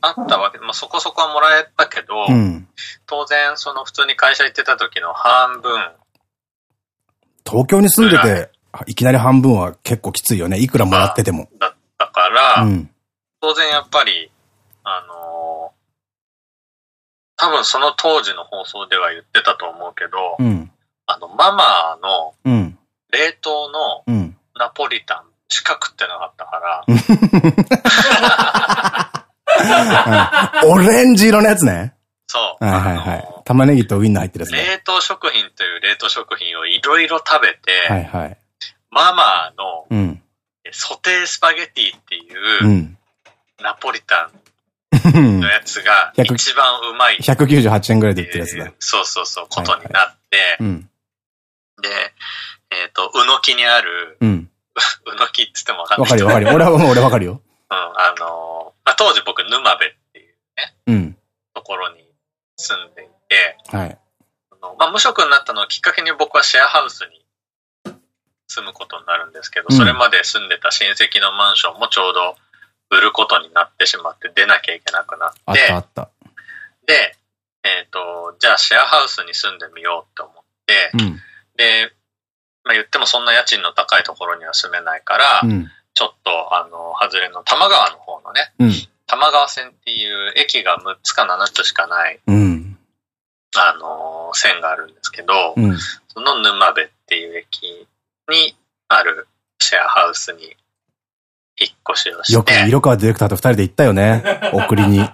あったわけで、まあそこそこはもらえたけど、うん、当然その普通に会社行ってた時の半分。
東京に住んでて、いきなり半分は結構きついよね。いくらもらってても。
だったから、うん、当然やっぱり、あのー、多分その当時の放送では言ってたと思うけど、うん、あの、ママの冷凍のナポリタン四角ってなかったか
ら。オレンジ色のやつね。
そう。
はいはいはい。玉ねぎとウインナー入ってるやつ
ね。冷凍食品という冷凍食品をいろいろ食べて、はいはい。ママの、うん、ソテースパゲティっていう、うん、ナポリタンのやつが一番うまい。
198円ぐらいで売ってるやつだ。
そうそうそう、ことになって、はいはい、で、えっ、ー、と、うのきにある、うんうのきって言ってもわかん
ない。わかるよ、わかるよ。俺はもう俺わかるよ。[laughs]
うん、あの、まあ、当時僕、沼部っていうね、
うん。
ところに住んでいて、
はい。
まあ、無職になったのをきっかけに僕はシェアハウスに住むことになるんですけど、それまで住んでた親戚のマンションもちょうど売ることになってしまって出なきゃいけなくなって、あ
ったあった。
で、えっ、ー、と、じゃあシェアハウスに住んでみようって思って、
うん、
で、まあ、言ってもそんな家賃の高いところには住めないから、
うん、
ちょっと、あの、外れの多摩川の方のね、
うん、
多摩川線っていう駅が6つか7つしかない、
うん、
あの、線があるんですけど、その沼部っていう駅にあるシェアハウスに引っ越しをして。
よく色川ディレクターと二人で行ったよね。[laughs] 送りに。[laughs]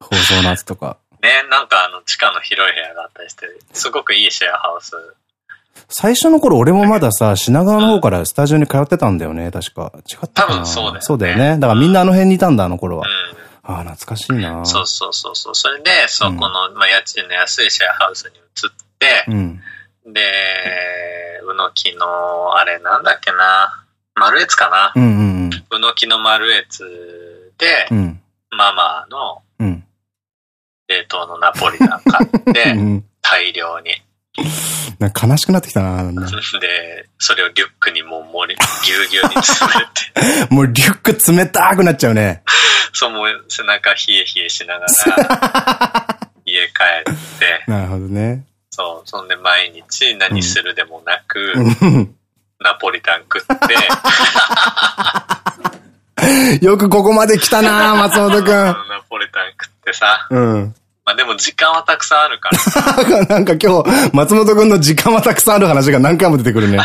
放送夏とか。
ね、なんかあの地下の広い部屋があったりして、すごくいいシェアハウス。
最初の頃俺もまださ、品川の方からスタジオに通ってたんだよね、確か。違ったかな多分そうだよね。そうだよね。だからみんなあの辺にいたんだ、あの頃は。うん、ああ、懐かしいな
そうそうそうそう。それで、そこの、うん、まあ、家賃の安いシェアハウスに移って、
うん、
で、うのきの、あれなんだっけな、丸越かな。
うんうんうん。
うのきの丸越で、
うん、
ママの、
うん、
冷凍のナポリタン買って、[laughs] うん、大量に。
なんか悲しくなってきたな。[laughs]
で、それをリュックにもうもり、ぎゅうぎゅうに詰めて。[laughs]
もうリュック冷たくなっちゃうね。
そう、もう背中冷え冷えしながら、家帰って。
なるほどね。
そう、そんで毎日何するでもなく、ナポリタン食って。[laughs]
よくここまで来たな [laughs] 松本くん。ナ
ポリタン食ってさ。
うん。
まあでも時間はたくさんあるか
ら。[laughs] なんか今日、松本くんの時間はたくさんある話が何回も出てくるね。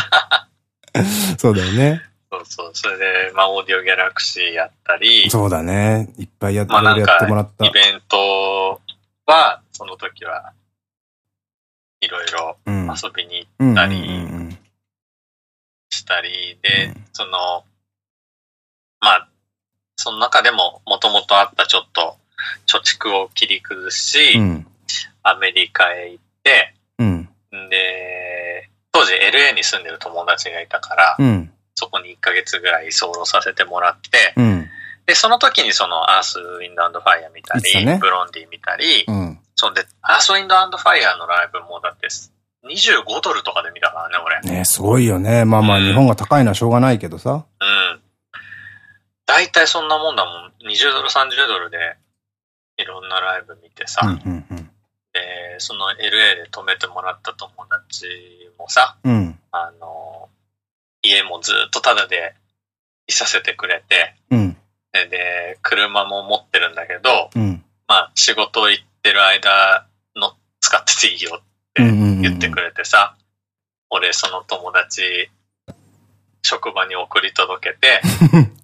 そうだよね。
そうそう。それで、まあオーディオギャラクシーやったり。
そうだね。いっぱいやってもらった。
イベントは、その時は、いろいろ遊びに行ったりしたり、で、その、まあ、その中でももともとあったちょっと貯蓄を切り崩し、
うん、
アメリカへ行って、
うん、
で、当時 LA に住んでる友達がいたから、
うん、
そこに1ヶ月ぐらい居候させてもらって、
うん、
で、その時にそのアース、ウィンドファイア見たり、ね、ブロンディ見たり、
うん、
そうで、アースウィンドファイアのライブもだって25ドルとかで見たからね、俺。
ねすごいよね。まあまあ、日本が高いのはしょうがないけどさ。
うん。大体そんなもんだもん。20ドル、30ドルで、いろんなライブ見てさ。で、その LA で泊めてもらった友達もさ、
うん、
あの、家もずっとタダでいさせてくれて、
うん、
で、車も持ってるんだけど、
うん、
まあ仕事行ってる間の使ってていいよって言ってくれてさ、俺その友達、職場に送り届けて、[laughs]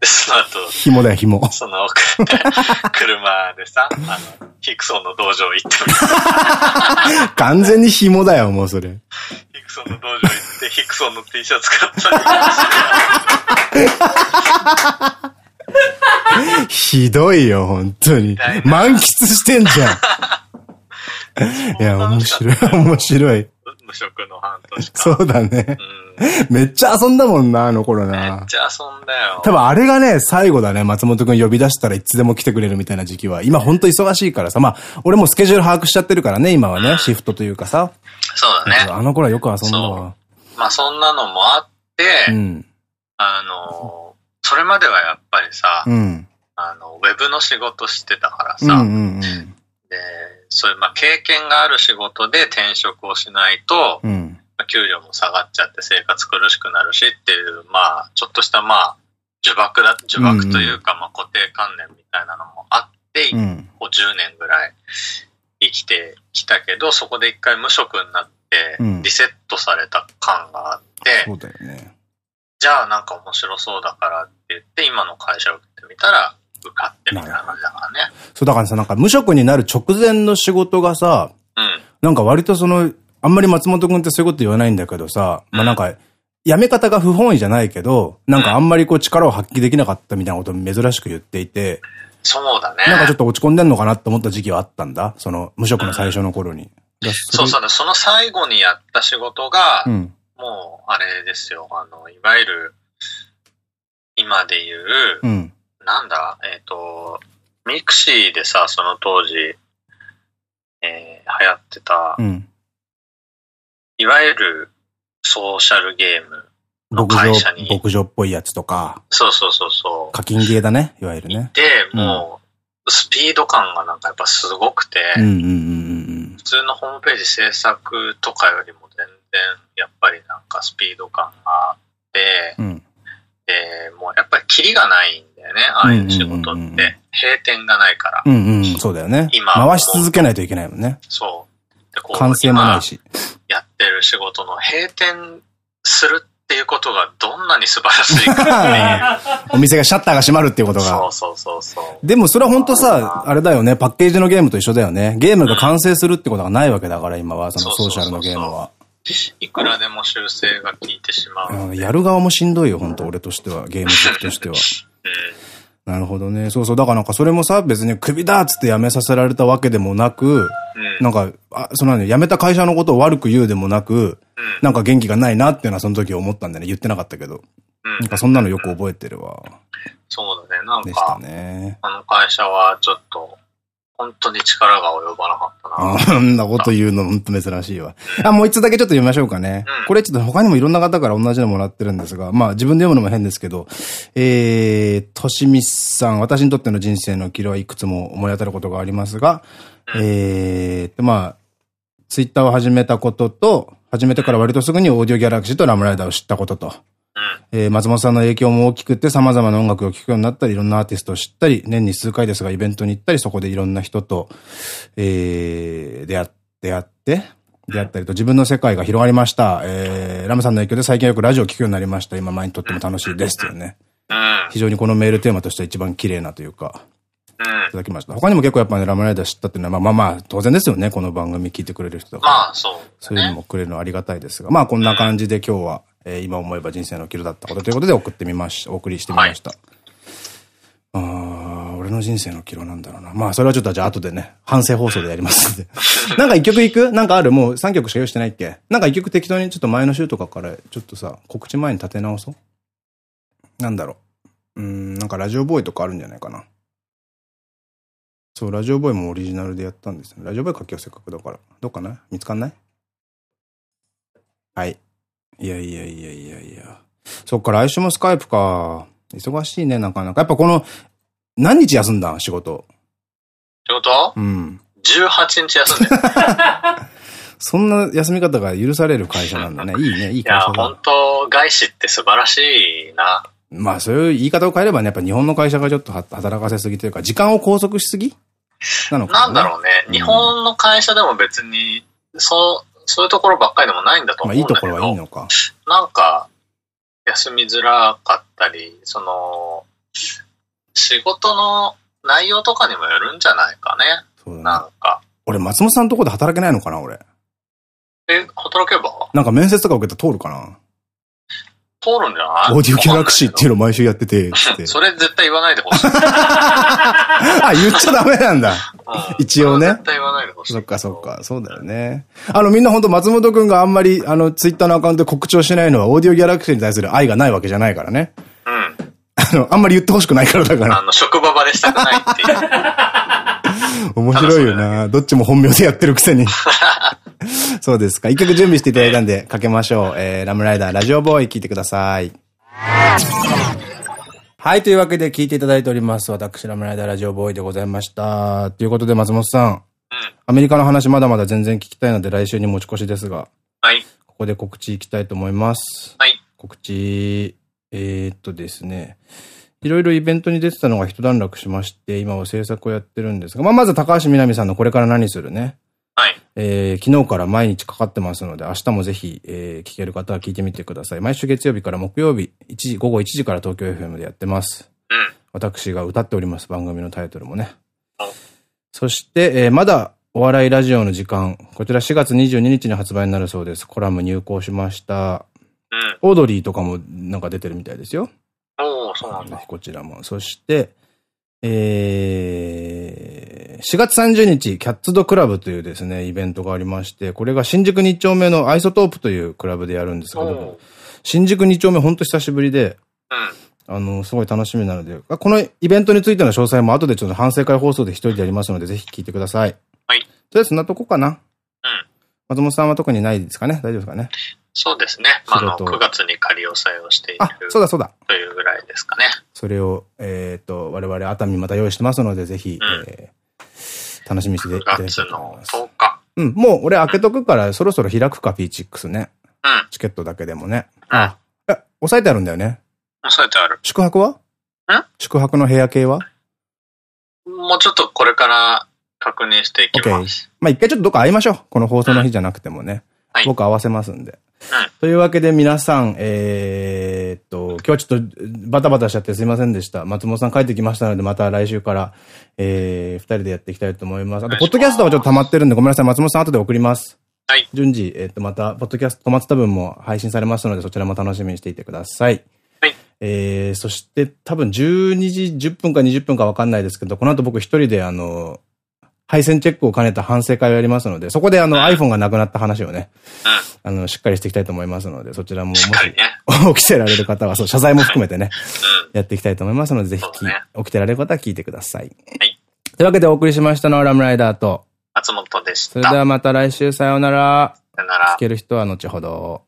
で、その後、
紐だよ、紐。
その、車でさ、あの、ヒクソンの道場行って
み [laughs] 完全に紐だよ、もうそれ。
ヒクソンの道場行って、ヒクソンの T シャツ買った
りひどいよ、本当に。満喫してんじゃん。いや、面白い、面白い。
無職の半年間。
そうだね。うん、めっちゃ遊んだもんな、あの頃な。
めっちゃ遊んだよ。
多分あれがね、最後だね、松本くん呼び出したらいつでも来てくれるみたいな時期は。今ほんと忙しいからさ、まあ、俺もスケジュール把握しちゃってるからね、今はね、うん、シフトというかさ。
そうだね。
あの頃はよく遊んだわ。
まあそんなのもあって、
うん、
あの、それまではやっぱりさ、
うん、
あの、ウェブの仕事してたからさ、で、そういう、まあ、経験がある仕事で転職をしないと、
うん、
給料も下がっちゃって生活苦しくなるしっていう、まあ、ちょっとした、まあ、呪縛だ、呪縛というか、まあ、固定観念みたいなのもあって、うん、こう10年ぐらい生きてきたけど、そこで一回無職になって、リセットされた感があって、
そうだよね。
じゃあなんか面白そうだからって言って、今の会社を受けてみたら、受かってみたいな感じだからね。
そう、だからさ、なんか無職になる直前の仕事がさ、
うん、
なんか割とその、あんまり松本くんってそういうこと言わないんだけどさ、うん、まあなんか、辞め方が不本意じゃないけど、なんかあんまりこう力を発揮できなかったみたいなことを珍しく言っていて、
そうだね。
なんかちょっと落ち込んでんのかなって思った時期はあったんだ。その無職の最初の頃に。
そうそうその最後にやった仕事が、うん、もう、あれですよ。あの、いわゆる、今で言う、うん、なんだ、えっ、ー、と、ミクシーでさ、その当時、えー、流行ってた、うん、いわゆるソーシャルゲームの会社に。
牧場っぽいやつとか。
そうそうそうそう。
課金ゲーだね、いわゆるね。
で、もう、スピード感がなんかやっぱすごくて、普通のホームページ制作とかよりも全然やっぱりなんかスピード感があって、うん、で、もうやっぱりキリがないんだよね、ああいう仕事って。閉店がないから。
うんうん、そうだよね。今。回し続けないといけないもんね。
そう。
でこう完成もないし。
やってる仕事の閉店するっていうことがどんなに素晴らしいかっていう。[laughs]
お店がシャッターが閉まるっていうことが。
そうそうそうそう。
でもそれは本当さ、あれだよね、パッケージのゲームと一緒だよね。ゲームが完成するってことがないわけだから、今は、そのソーシャルのゲームは。
いくらでも修正が効いてしまう。
やる側もしんどいよ、本当俺としては。ゲーム好きとしては。[laughs] うん、なるほどね。そうそう。だからなんかそれもさ、別に首だっつって辞めさせられたわけでもなく、うん、なんか、あ、その辞めた会社のことを悪く言うでもなく、うん、なんか元気がないなっていうのはその時思ったんだよね。言ってなかったけど。なんかそんなのよく覚えてるわ。
そうだね。なんか、ね。あの会社はちょっと、本当に力が及ばなかったな。
あんなこと言うの本当珍しいわ。あ、もう一つだけちょっと読みましょうかね。うん、これちょっと他にもいろんな方から同じのもらってるんですが、まあ自分で読むのも変ですけど、えー、としみさん、私にとっての人生の岐路はいくつも思い当たることがありますが、うん、えー、まあ、ツイッターを始めたことと、始めてから割とすぐにオーディオギャラクシーとラムライダーを知ったことと。えー、松本さんの影響も大きくて様々な音楽を聴くようになったり、いろんなアーティストを知ったり、年に数回ですがイベントに行ったり、そこでいろんな人と、えー、出会って、出会って、出会ったりと自分の世界が広がりました。えー、ラムさんの影響で最近よくラジオを聴くようになりました。今前にとっても楽しいです。というね。非常にこのメールテーマとしては一番綺麗なというか、いただきました。他にも結構やっぱね、ラムライダー知ったっていうのは、まあまあまあ、当然ですよね。この番組聞いてくれる人とか。
まあ、そう、ね、
そういうのもくれるのありがたいですが。まあ、こんな感じで今日は、えー、今思えば人生の岐路だったことということで送ってみまし、お送りしてみました。はい、ああ、俺の人生の岐路なんだろうな。まあ、それはちょっとじゃあ後でね、反省放送でやりますんで。[laughs] なんか一曲いく？なんかある？もう3曲しか用意してないっけ？なんか一曲適当にちょっと前の週とかからちょっとさ、告知前に立て直そう？なんだろう。うん、なんかラジオボーイとかあるんじゃないかな。そう、ラジオボーイもオリジナルでやったんですよ。ラジオボーイ書きよせっかくだから。どうかな？見つかんない？はい。いやいやいやいやいや。そっから来週もスカイプか。忙しいね、なかなか。やっぱこの、何日休んだ仕事？
仕事？うん。18日休んで [laughs]
そんな休み方が許される会社なんだね。いいね、いい会
社だ。いや、本当外資って素晴らしいな。
まあ、そういう言い方を変えればね、やっぱ日本の会社がちょっと働かせすぎというか、時間を拘束しすぎ？
なのかな、なんだろうね。日本の会社でも別に、そう、そういうところばっかりでもないんだと思うんだけど。まあいいところはいいのか。なんか、休みづらかったり、その、仕事の内容とかにもよるんじゃないかね。そうだね。なんか。
俺、松本さんのとこで働けないのかな、俺。
え、働けば？
なんか面接とか受けたら通るかな
通るんじゃない
オーディオギャラクシーっていうの毎週やって [laughs] て、
それ絶対言わないでほしい。[laughs]
あ、言っちゃダメなんだ。一応ね。
絶対言わないでほしい。
そっかそっか、そうだよね。あの、みんな本当松本くんがあんまり、あの、ツイッターのアカウントで告知をしないのは、オーディオギャラクシーに対する愛がないわけじゃないからね。うん。あの、あんまり言ってほしくないからだから。
あの、職場場でしたくないっていう。[laughs]
面白いよな。どっちも本名でやってるくせに。[laughs] そうですか。一曲準備していただいたんで、かけましょう。えー、ラムライダー、ラジオボーイ、聞いてください。はい、というわけで聞いていただいております。私、ラムライダー、ラジオボーイでございました。ということで、松本さん。アメリカの話まだまだ全然聞きたいので、来週に持ち越しですが。
はい。
ここで告知いきたいと思います。
はい。
告知、えー、っとですね。いろいろイベントに出てたのが一段落しまして、今は制作をやってるんですが、まあ、まず高橋みなみさんのこれから何するね。
はい。
えー、昨日から毎日かかってますので、明日もぜひ、えー、聞ける方は聞いてみてください。毎週月曜日から木曜日、1時、午後1時から東京 FM でやってます。
うん。
私が歌っております、番組のタイトルもね。そして、えー、まだお笑いラジオの時間、こちら4月22日に発売になるそうです。コラム入稿しました。
うん。
オードリーとかもなんか出てるみたいですよ。
おおそうなんだ。
こちらも。そして、えー、4月30日、キャッツドクラブというですね、イベントがありまして、これが新宿2丁目のアイソトープというクラブでやるんですけど、新宿2丁目ほんと久しぶりで、うん、あの、すごい楽しみなので、このイベントについての詳細も後でちょっと反省会放送で一人でやりますので、ぜひ聞いてください。
はい。とり
あえずそんなとこかな？うん。
松
本さんは特にないですかね？大丈夫ですかね？
そうですね。まあ、あの、9月に仮押さえをしている。あ、
そうだそうだ。
というぐらいですかね。
それを、えっ、と、我々熱海また用意してますので、ぜひ、うん、えー、楽しみにしていただきたい
と思います。9月の10日。
うん、もう俺開けとくから、そろそろ開くか、ピーチックスね。うん。チケットだけでもね。あ、え、押さえてあるんだよね。
押さえてある。
宿泊は？ん宿泊の部屋系は？
もうちょっとこれから確認していきます。
まあ一回ちょっとどっか会いましょう。この放送の日じゃなくてもね。はい、僕合わせますんで。というわけで皆さん、えー、っと、今日はちょっとバタバタしちゃってすいませんでした。松本さん帰ってきましたので、また来週から、えー、二人でやっていきたいと思います。あと、ポッドキャストはちょっと溜まってるんで、ごめんなさい。松本さん後で送ります。
はい。
順次、えー、っと、また、ポッドキャスト止まってた分も配信されますので、そちらも楽しみにしていてください。
はい。
えー、そして多分12時10分か20分かわかんないですけど、この後僕一人であの、配線チェックを兼ねた反省会をやりますので、そこであの iPhone がなくなった話をね、あの、しっかりしていきたいと思いますので、そちらももし、[laughs] 起きてられる方は、そう、謝罪も含めてね、やっていきたいと思いますので、ぜひ、起きてられる方は聞いてください。
はい。
というわけでお送りしましたのはラムライダーと、
松本でした。
それではまた来週さようなら。
さようなら。
聞ける人は後ほど。